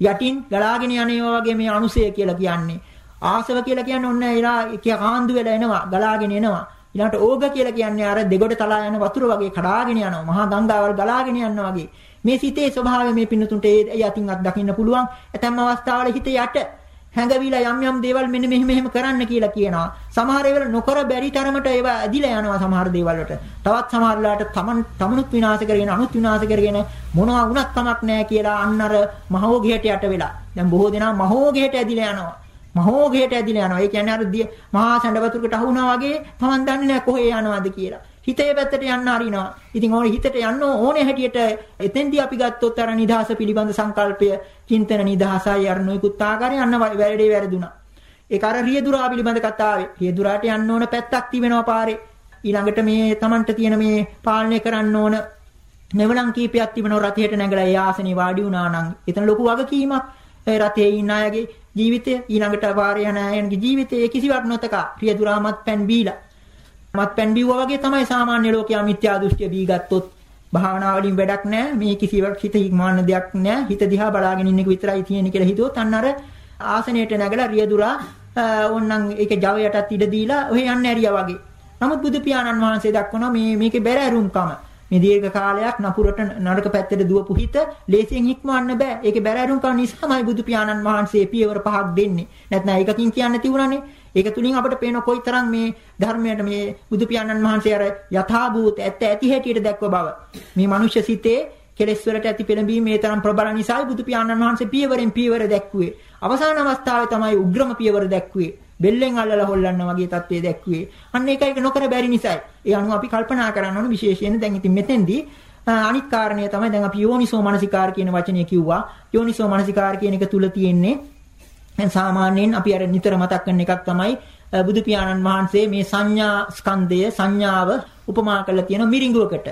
යටින් ගලාගෙන යනවා වගේ මේ අනුසය කියලා කියන්නේ. ආසව කියලා කියන්නේ ඔන්න එලා කාන්දු වෙලා එනවා, ගලාගෙන එනවා. ඊළඟට ඕග කියලා කියන්නේ අර දෙගොඩ තලා යන වතුර වගේ කඩාගෙන යනවා. මහා ගංගාවල් ගලාගෙන යනවා වගේ. මේ සිතේ ස්වභාවය මේ පින්නතුන්ට ඒ යටින් අත් දකින්න පුළුවන්. ඇතැම් අවස්ථාවල හිත යට හැඟවිලා යම් යම් දේවල් මෙන්න මෙහෙම මෙහෙම කරන්න කියලා කියනවා. සමහර ඒවල නොකර බැරි තරමට ඒවා ඇදිලා යනවා සමහර දේවල් වලට. තවත් සමහර වෙලාවට තමන් තමනුත් විනාශ කරගෙන අනුත් විනාශ කරගෙන මොනවා වුණත් කමක් නැහැ කියලා අන්න අර මහෝගයට යට වෙලා. දැන් බොහෝ දෙනා මහෝගයට ඇදිලා යනවා. මහෝගයට ඇදිලා යනවා. ඒ කියන්නේ අර මහා සැඬ වතුරකට අහුණා වගේ තමන් දන්නේ නැහැ කොහේ යනවද කියලා. හිතේ පැත්තට යන්න හරිනවා. ඉතින් ඕනේ හිතට යන්න ඕනේ හැටියට එතෙන්දී අපි ගත්තොත් අර නිදහස පිළිබඳ සංකල්පය, චින්තන නිදහසයි අර නොයෙකුත් ආකාරයෙන් යන්න වැඩේ වැරදුනා. ඒක අර රියදුරා පිළිබඳ කතාවේ. රියදුරාට යන්න ඕන පැත්තක් තිබෙනවා පාරේ. ඊළඟට මේ Tamanට තියෙන මේ පාලනය කරන්න ඕන මෙවනම් කීපයක් තිබෙනවා රථයට නැගලා ඒ ආසනේ වාඩි වුණා නම් එතන ලොකු වගකීමක්. ඒ රථයේ ඉන්න අයගේ ජීවිතය ඊළඟට පාරේ යන අයගේ ජීවිතය කිසිවක් නොතකා රියදුරාමත් පෑන් බීලා. මත් පෑන් බීවුවා වගේ තමයි සාමාන්‍ය ලෝකයා මිත්‍යා දෘෂ්ටිය බී ගත්තොත් භාවනා වලින් වැඩක් නැහැ. මේ කිසිවක් හිත හික්මාන දෙයක් නැහැ. හිත දිහා බලාගෙන ඉන්න එක විතරයි තියෙන්නේ කියලා හිතුවොත් අන්න අර ආසනයට නැගලා රියදුරා ඕන්නම් ඒක ජවයටත් ඉඩ දීලා ඔහෙ යන්න ඇරියා වගේ. නමුත් බුදු පියාණන් වහන්සේ දක්වනවා මේ මේකේ බැරෑරුම්කම. මේ දීර්ඝ කාලයක් නපුරට නරක පැත්තට දුවපු හිත ලේසියෙන් හික්මවන්න බෑ. ඒකේ බැරෑරුම්කම නිසාමයි බුදු පියාණන් වහන්සේ පියවර පහක් දෙන්නේ. නැත්නම් ඒකකින් කියන්න තිබුණානේ. ඒක තුලින් අපිට පේන කොයිතරම් මේ ධර්මයට මේ බුදු පියාණන් වහන්සේ අර යථාභූත ඇත්ත ඇති හැටියට දැක්ව බව. මේ මනුෂ්‍ය සිතේ කෙලෙස් වලට ඇති පෙළඹීම මේ තරම් ප්‍රබල නිසායි බුදු පියාණන් වහන්සේ පියවරෙන් පියවර දැක්ුවේ. අවසාන අවස්ථාවේ තමයි උග්‍රම පියවර දැක්ුවේ. බෙල්ලෙන් අල්ලලා හොල්ලන්න වගේ තත්ත්වය දැක්ුවේ. අන්න ඒක ඒක නොකර බැරි නිසායි. ඒ අනුව අපි කල්පනා කරන්න ඕන විශේෂයෙන් දැන් ඉතින් මෙතෙන්දී අනිත් කාරණය තමයි දැන් අපි යෝනිසෝ මනසිකාර කියන වචනය කිව්වා. යෝනිසෝ මනසිකාර කියන එක තුල තියෙන්නේ දැන් සාමාන්‍යයෙන් අපි අර නිතර මතක් කරන එකක් තමයි බුදු පියාණන් වහන්සේ මේ සංඥා ස්කන්ධය සංඥාව උපමා කරලා තියෙන මිරිඟුවකට.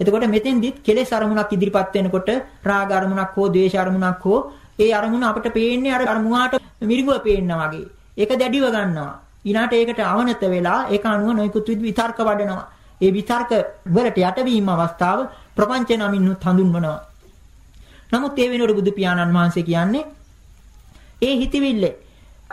එතකොට මෙතෙන්දිත් කෙලෙස් අරමුණක් ඉදිරිපත් වෙනකොට රාග අරමුණක් හෝ ද්වේෂ අරමුණක් හෝ ඒ අරමුණ අපිට පේන්නේ අර අරමුණාට මිරිඟුව පේනවා වගේ. ඒක දැඩිව ගන්නවා. ඊළාට ඒකට අවනත වෙලා ඒක අනුව නොයෙකුත් විතර්ක වඩනවා. ඒ විතර්ක වලට යටවීම අවස්ථාව ප්‍රපංච නමින් හඳුන්වනවා. නමුත් ඒ වෙනුවට බුදු පියාණන් වහන්සේ කියන්නේ ඒ හිතවිල්ලේ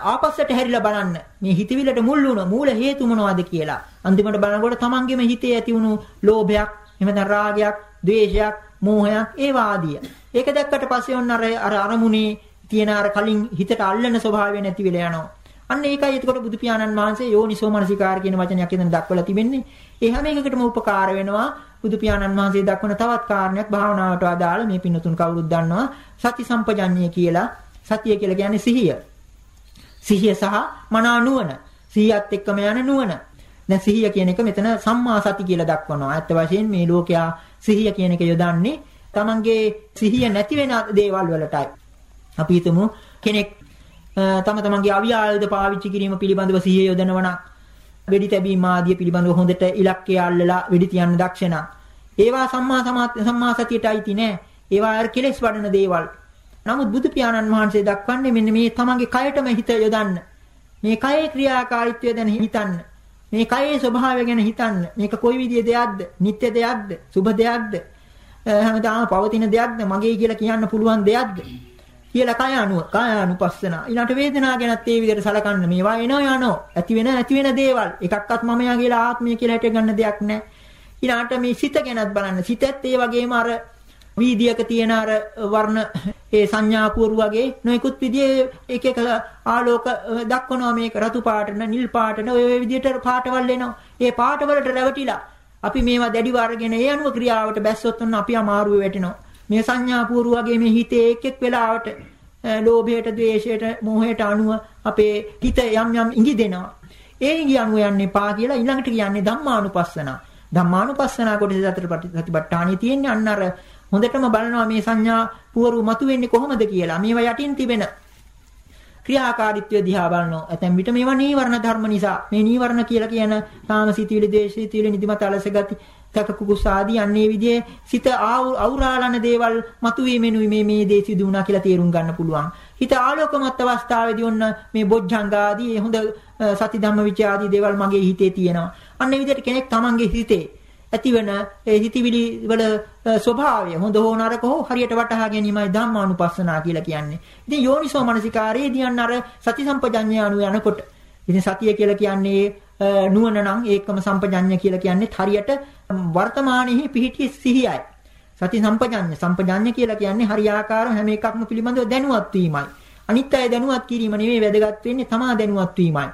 ආපස්සට හැරිලා බලන්න මේ හිතවිල්ලට මුල් වුණ මූල හේතු මොනවද කියලා අන්තිමට බලනකොට තමන්ගේම හිතේ ඇති වුණු ලෝභයක් එහෙම නැත්නම් රාගයක් ද්වේෂයක් මෝහයක් ඒ වාදිය ඒක දැක්කට පස්සේ ඔන්න අර අර අරමුණේ තියෙන අර කලින් හිතට අල්ලන ස්වභාවය නැති වෙලා යනවා අන්න ඒකයි එතකොට බුදු පියාණන් වහන්සේ යෝනිසෝ මනසිකාර කියන වචනයක් එතන දක්වලා තිබෙන්නේ ඒ හැම එකකටම උපකාර වෙනවා බුදු පියාණන් වහන්සේ දක්වන තවත් කාරණයක් භාවනාවට අදාළ මේ පින්නතුන් කවුරුත් දන්නවා සති සම්පජඤ්ඤය කියලා සතිය කියලා කියන්නේ සිහිය. සිහිය සහ මනා නුවණ. සිහියත් එක්කම යන නුවණ. දැන් සිහිය කියන එක මෙතන සම්මා සති කියලා දක්වනවා. ඇත්ත වශයෙන් මේ ලෝකයා සිහිය කියන එක යොදන්නේ තමන්ගේ සිහිය නැති වෙන දේවල් වලටයි. අපි හිතමු කෙනෙක් තම තමන්ගේ අවියාල්ද පාවිච්චි කිරීම පිළිබඳව සිහිය යොදනවා නම් වෙඩි තැබීම ආදිය පිළිබඳව හොඳට ඉලක්කය අල්ලලා වෙඩි තියන්න දක්ෂ නම් ඒවා සම්මා සම්මා සතියට අයිති නෑ. ඒවා අර කෙලෙස් වඩන දේවල්. නමුත් බුදු පියාණන් වහන්සේ දක්වන්නේ මෙන්න මේ තමන්ගේ කයටම හිත යොදන්න. මේ කයේ ක්‍රියාකාරීත්වය ගැන හිතන්න. මේ කයේ ස්වභාවය ගැන හිතන්න. මේක කොයි විදිහේ දෙයක්ද? නිත්‍ය දෙයක්ද? සුභ දෙයක්ද? හැමදාම පවතින දෙයක්ද? මගේ කියලා කියන්න පුළුවන් දෙයක්ද? කියලා කය අනුව කාය අනුපස්සන ඊළඟට වේදනාව ගැනත් ඒ විදිහට සලකන්න මේවා එනවා යනවා ඇති වෙන නැති වෙන දේවල්. එකක්වත් මමයා කියලා ආත්මය කියලා හිට ගන්න දෙයක් නැහැ. ඊළඟට මේ සිත ගැනත් බලන්න. සිතත් ඒ වගේම අර වීදියක තියෙන අර වර්ණ ඒ සංඥා පුවරු වගේ නොයෙකුත් විදිහේ එක එක ආලෝක දක්වනවා මේක. රතු පාටන නිල් පාටන ඔය ඔය විදිහට පාටවල් එනවා. ඒ පාටවලට රැවටිලා අපි මේවා දැඩිව අරගෙන ඒ අනුව ක්‍රියාවට බැස්සොත් ඔන්න අපි අමාරුවේ වැටෙනවා. මේ සංඥා පුවරු වගේ මේ හිතේ එක් එක් වෙලාවට ලෝභයට, ද්වේෂයට, මෝහයට අනුව අපේ හිත යම් යම් ඉඟි දෙනවා. ඒ ඉඟි අනුව යන්නේ පා කියලා ඊළඟට කියන්නේ ධම්මානුපස්සන. ධම්මානුපස්සන කොටස අතර ප්‍රතිපත්තාණිය තියෙන්නේ අන්න අර හොඳටම බලනවා මේ සංඥා පුවරු මතුවෙන්නේ කොහොමද කියලා. මේවා යටින් තිබෙන ක්‍රියාකාරීත්වය දිහා බලනවා. ඇතැම් විට මේවා නීවරණ ධර්ම නිසා. මේ නීවරණ කියලා කියන කාමසිතවිලි, දේශසිතවිලි, නිදිමත අලස ගති, තක කුකුස් ආදී අන්නේ විදිහේ සිත අවුරාලන දේවල් මතුවීමෙනුයි මේ මේ දේ සිදු වුණා කියලා තේරුම් ගන්න පුළුවන්. හිත ආලෝකමත් අවස්ථාවේදී ඔන්න මේ බොජ්ජංග ආදී හොඳ සති ධම්ම විචාදී දේවල් මගේ හිතේ තියෙනවා. අන්න ඒ විදිහට කෙනෙක් තමන්ගේ හිතේ ඇතිවන ඒ හිතවිලි වල ස්වභාවය හොඳ හෝ නරක හෝ හරියට වටහා ගැනීමයි ධම්මානුපස්සනා කියලා කියන්නේ. ඉතින් යෝනිසෝ මනසිකාරයේදී අන්න අර සති සම්පජඤ්ඤය අනු යනකොට ඉතින් සතිය කියලා කියන්නේ නුවණ නම් ඒකම සම්පජඤ්ඤය කියලා කියන්නේ හරියට වර්තමානයේ පිහිටි සිහියයි. සති සම්පජඤ්ඤ සම්පජඤ්ඤ කියලා කියන්නේ හරියාකාර හැම එකක්ම පිළිබඳව දැනුවත් වීමයි. අනිත් අය දැනුවත් කිරීම නෙවෙයි වැදගත් වෙන්නේ තමා දැනුවත් වීමයි.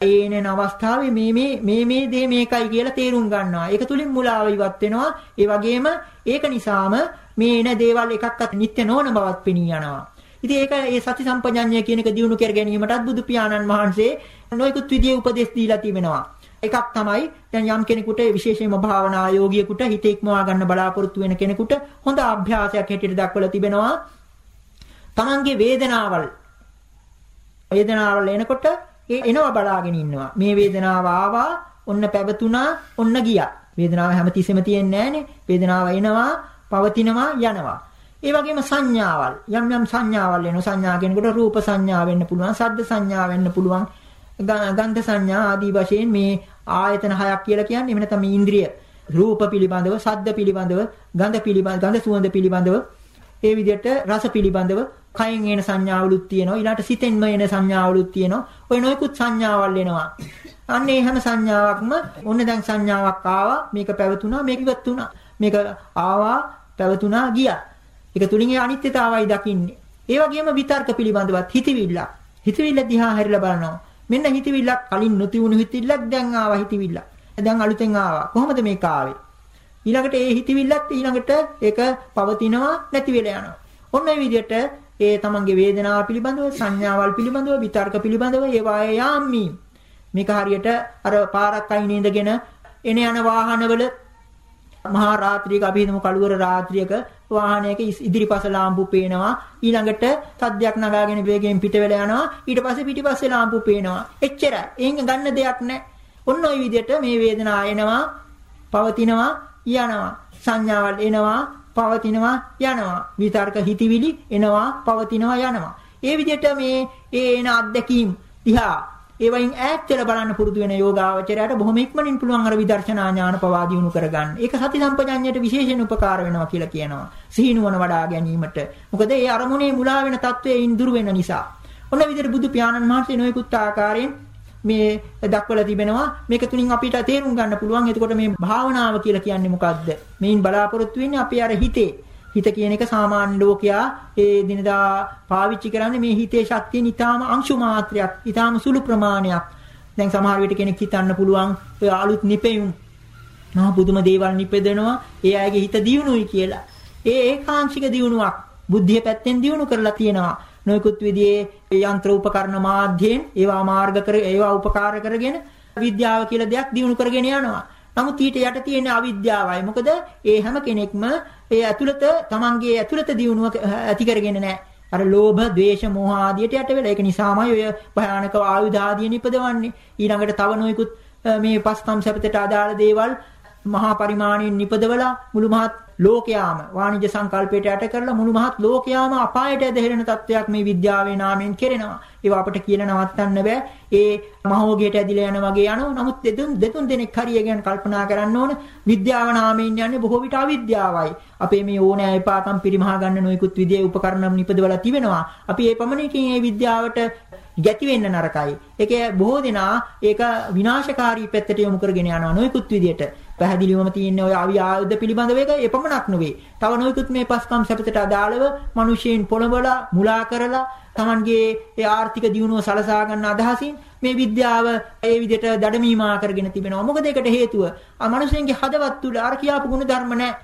ඒනෙන අවස්ථාවේ මේ මේ මේ මේ දේ මේකයි කියලා තේරුම් ගන්නවා. ඒක තුලින් මුලාව ඉවත් වෙනවා. ඒ වගේම ඒක නිසාම මේ එන දේවල් එකක්වත් නිත්‍ය නොවන බවත් පෙනී යනවා. ඉතින් ඒක ඒ සති සම්පජඤ්ඤය කියන එක දිනු කර ගැනීමටත් බුදු පියාණන් වහන්සේ නොයෙකුත් විදිහේ උපදෙස් දීලා තිබෙනවා. එකක් තමයි දැන් යම් කෙනෙකුට විශේෂයෙන්ම භාවනා යෝගියෙකුට හිත ඉක්මවා ගන්න බලාපොරොත්තු වෙන කෙනෙකුට හොඳ අභ්‍යාසයක් හැටියට දක්වලා තිබෙනවා. තමන්ගේ වේදනාවල් වේදනාවල් එනකොට ඒ එනවා බලාගෙන ඉන්නවා. මේ වේදනාව ආවා, ඔන්න පැවතුණා, ඔන්න ගියා. වේදනාව හැමතිස්සෙම තියෙන්නේ නැහනේ. වේදනාව එනවා, පවතිනවා, යනවා. ඒ වගේම සංඥාවල් යම් යම් සංඥාවල් වෙනවා සංඥා කියනකොට රූප සංඥා වෙන්න පුළුවන් සද්ද සංඥා වෙන්න පුළුවන් ගන්ධ සංඥා ආදී වශයෙන් මේ ආයතන හයක් කියලා කියන්නේ එහෙම නැත්නම් මේ ඉන්ද්‍රිය. රූප පිළිබඳව සද්ද පිළිබඳව ගන්ධ පිළිබඳව ගන්ධ සුවඳ පිළිබඳව ඒ විදිහට රස පිළිබඳව කයෙන් එන සංඥාවලුත් තියෙනවා. ඊළාට සිතෙන්ම එන සංඥාවලුත් තියෙනවා. ඔය නොයෙකුත් සංඥාවල් එනවා. අන්න ඒ හැම සංඥාවක්ම ඔන්න දැන් සංඥාවක් ආවා. මේක පැවතුණා මේක ඉවත් වුණා. මේක ආවා පැවතුණා ගියා. ඒක තුලින් ඒ අනිත්‍යතාවයි දකින්නේ. ඒ වගේම විතර්ක පිළිබඳවත් හිතවිල්ල. හිතවිල්ල දිහා හැරිලා බලනවා. මෙන්න හිතවිල්ලක් කලින් නොතිබුණු හිතවිල්ලක් දැන් ආවා හිතවිල්ල. දැන් අලුතෙන් ආවා. කොහොමද මේක ආවේ? ඊළඟට ඒ හිතවිල්ලත් ඊළඟට ඒක පවතිනවා නැති වෙලා යනවා. ඔන්න ඒ විදිහට ඒ තමන්ගේ වේදනාව පිළිබඳව සංඥාවල් පිළිබඳව විතර්ක පිළිබඳව ඒවා යාම්මි. මේක හරියට අර පාරක් අයිනේ ඉඳගෙන එන යන වාහනවල මහා රාත්‍රියක අපි හිතමු කළුවර රාත්‍රියක වාහනයක ඉදිරිපස ලාම්පු පේනවා. ඊළඟට සද්දයක් නගාගෙන වේගයෙන් පිට වෙලා යනවා. ඊට පස්සේ පිටිපස්සේ ලාම්පු පේනවා. එච්චරයි. එයින් ගන්න දෙයක් නැහැ ඔන්න ඔය විදිහට මේ වේදනාව එනවා පවතිනවා යනවා. සංඥාවල් එනවා පවතිනවා යනවා. විතර්ක හිතිවිලි එනවා පවතිනවා යනවා. ඒ විදිහට මේ ඒ එන අත්දැකීම් දිහා ඒවයින් ඈත් වෙලා බලන්න පුරුදු වෙන යෝගාවචරයට බොහොම ඉක්මනින් පුළුවන් අර විදර්ශනා ඥාන පවා දියුණු කරගන්න. ඒක සති සම්පජඤ්ඤයට විශේෂයෙන් උපකාර වෙනවා කියලා කියනවා. සිහිනුවන වඩා ගැනීමට. මොකද ඒ අරමුණේ මුලා වෙන తත්වයේ දුරු වෙන නිසා. ඔන්න විදිහට බුදු පියාණන් වහන්සේ නොයෙකුත් ආකාරයෙන් මේ දක්වලා තිබෙනවා මේක තුලින් අපිට තේරුම් ගන්න පුළුවන් එතකොට මේ භාවනාව කියලා කියන්නේ මොකද්ද මේන් බලාපොරොත්තු වෙන්නේ අපේ අර හිතේ හිත කියන එක සාමාන්‍ය ලෝකයා ඒ දිනදා පාවිච්චි කරන්නේ මේ හිතේ ශක්තිය නිතාම අංශු මාත්‍රයක්, ඊටාම සුළු ප්‍රමාණයක්. දැන් සමහර විට කෙනෙක් හිතන්න පුළුවන් ඔය අලුත් නිපෙයුම් මහා පුදුම දේවල් නිපෙදෙනවා ඒ අයගේ හිත දියුණුයි කියලා. ඒ ඒකාංශික දියුණුවක් බුද්ධිය පැත්තෙන් දියුණු කරලා තියෙනවා. නොයෙකුත් විදිහේ යන්ත්‍ර උපකරණ මාධ්‍යයෙන් ඒවා මාර්ග කර ඒවා උපකාර කරගෙන විද්‍යාව කියලා දෙයක් දියුණු කරගෙන යනවා. නමුත් ඊට යට තියෙන අවිද්‍යාවයි. මොකද ඒ හැම කෙනෙක්ම ඒ ඇතුළත තමන්ගේ ඇතුළත දියුණුව ඇති කරගෙන නැහැ. අර ලෝභ, ද්වේෂ, මෝහ ආදියට යට වෙලා. ඒක නිසාමයි ඔය භයානක ආයුධ ආදිය නිපදවන්නේ. ඊළඟට තව නොයෙකුත් මේ පස්කම් සැපතට අදාළ දේවල් මහා පරිමාණයෙන් නිපදවලා මුළු මහත් ලෝකයාම වාණිජ සංකල්පයට යට කරලා මුළු මහත් ලෝකයාම අපායට ඇදහෙන තත්වයක් මේ විද්‍යාවේ නාමයෙන් කෙරෙනවා. ඒවා අපිට කියලා නවත්තන්න බෑ. ඒ මහෝගයට ඇදිලා යන වගේ යනවා. නමුත් දෙතුන් දෙතුන් දෙනෙක් හරිය ගැන කල්පනා කරන්න ඕන. විද්‍යාව නාමයෙන් යන්නේ බොහෝ විට අවිද්‍යාවයි. අපේ මේ ඕනෑ එපාකම් පිරිමහා ගන්න නොයෙකුත් විදියේ උපකරණ නිපදවලා තිබෙනවා. අපි ඒ පමණකින් මේ විද්‍යාවට ගැති වෙන්න නරකයි. ඒකේ බොහෝ දෙනා ඒක විනාශකාරී පැත්තට යොමු කරගෙන යනවා නොයෙකුත් විදියට. පැහැදිලිවම තියෙන ඔය අවි ආයුධ පිළිබඳව එක එපමණක් නෙවෙයි. තව නොයෙකුත් මේ පස්කම් සැපතට අදාළව මිනිසෙයින් පොළඹලා මුලා කරලා Tamanගේ ඒ ආර්ථික දියුණුව සලසා ගන්න අදහසින් මේ විද්‍යාව ඒ විදිහට දඩමීමා කරගෙන තිබෙනවා. මොකද ඒකට හේතුව ආ මිනිසෙන්ගේ හදවත් තුල අර කියාපු ගුණ ධර්ම නැහැ.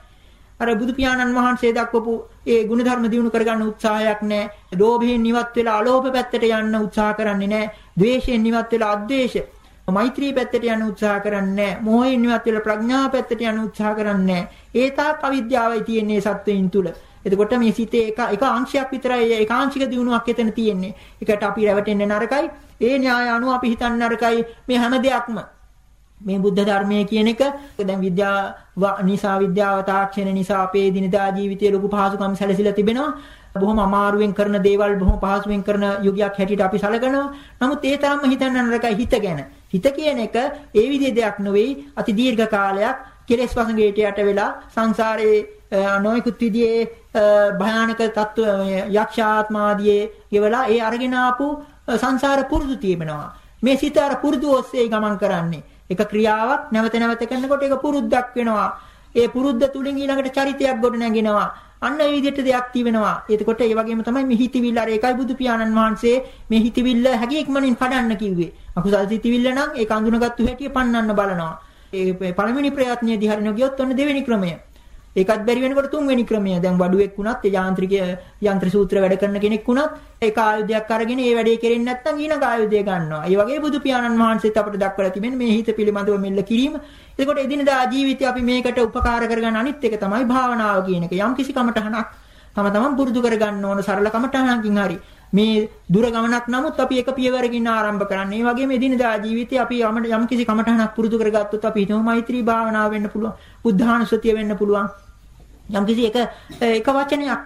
අර බුදු පියාණන් වහන්සේ දක්වපු ඒ ගුණධර්ම දිනු කරගන්න උත්සාහයක් නැහැ. ලෝභයෙන් ඉවත් වෙලා අලෝභ පැත්තට යන්න උත්සාහ කරන්නේ නැහැ. ද්වේෂයෙන් ඉවත් වෙලා අද්වේෂ මෛත්‍රී පැත්තට යන උත්සාහ කරන්නේ නැහැ. මොහයෙන් ඉවත් වෙලා ප්‍රඥා පැත්තට යන උත්සාහ කරන්නේ නැහැ. ඒ තාක් අවිද්‍යාවයි තියෙන්නේ සත්වයින් තුල. එතකොට මේ සිතේ එක එක අංශයක් විතරයි ඒකාංශික දියුණුවක් එතන තියෙන්නේ. ඒකට අපි රැවටෙන්නේ නරකයි. ඒ න්‍යාය අනුව අපි හිතන්නේ නරකයි. මේ හැම දෙයක්ම මේ බුද්ධ ධර්මයේ කියන එක දැන් විද්‍යාව නිසා විද්‍යාව තාක්ෂණ නිසා අපේ දිනදා ජීවිතයේ ලොකු පහසුකම් සැලසিলা තිබෙනවා. බොහොම අමාරුවෙන් කරන දේවල් බොහොම පහසුවෙන් කරන යුගයක් හැටියට අපි සැලකනවා. නමුත් ඒ තරම්ම හිතන්න නරකයි හිත ගැන. හිත කියන එක ඒ විදිහේ දෙයක් නෙවෙයි අති දීර්ඝ කාලයක් කෙලෙස් වසඟයට යට වෙලා සංසාරේ නොයෙකුත් විදිහේ භයානක තත්ත්ව යක්ෂාත්මාදියේ ගෙවලා ඒ අරගෙන ආපු සංසාර පුරුදු තියෙනවා. මේ සිත අර පුරුදු ඔස්සේ ගමන් කරන්නේ. එක ක්‍රියාවක් නැවත නැවත කරනකොට ඒක පුරුද්දක් වෙනවා. ඒ පුරුද්ද තුලින් ඊළඟට චරිතයක් ගොඩ නැගෙනවා. අන්න ඒ විදිහට දෙයක් තියෙනවා. එතකොට ඒ වගේම තමයි මේ හිතවිල්ල අර ඒකයි බුදු පියාණන් වහන්සේ මේ හිතවිල්ල හැකි ඉක්මනින් කඩන්න කිව්වේ. අකුසල් හිතවිල්ල නම් ඒක අඳුනගත්තු හැටි පන්නන්න බලනවා. ඒ පළවෙනි ප්‍රයත්නයේදී හරින ගියොත් ඔන්න දෙවෙනි ක්‍රමය. ඒකත් බැරි වෙනකොට තුන්වෙනි ක්‍රමය. දැන් වඩුවෙක් වුණත් ඒ යාන්ත්‍රික යන්ත්‍ර සූත්‍ර වැඩ කරන කෙනෙක් වුණත් ඒක ආයුධයක් අරගෙන ඒ වැඩේ කෙරෙන්නේ නැත්නම් ඊළඟ ආයුධය ගන්නවා. ඒ වගේ බුදු පියාණන් වහන්සේත් අපිට දක්වලා තිබෙන මේ හිත පිළිබඳව මෙල්ල කිරීම. එතකොට එදිනදා ජීවිතේ අපි මේකට උපකාර කරගන්න අනිත් එක තමයි භාවනාව කියන එක. යම් කිසි කමටහනක් තම තමන් පුරුදු කරගන්න ඕන සරල කමටහනකින් හරි මේ දුර ගමනක් නමුත් අපි එක පියවරකින් ආරම්භ කරන්නේ. ඒ වගේම එදිනදා ජීවිතේ අපි යම් කිසි කමඨහනක් පුරුදු කරගත්තොත් අපි හිතමු මෛත්‍රී භාවනාව වෙන්න පුළුවන්. බුද්ධානුස්සතිය වෙන්න පුළුවන්. යම් කිසි එක එක වචනයක්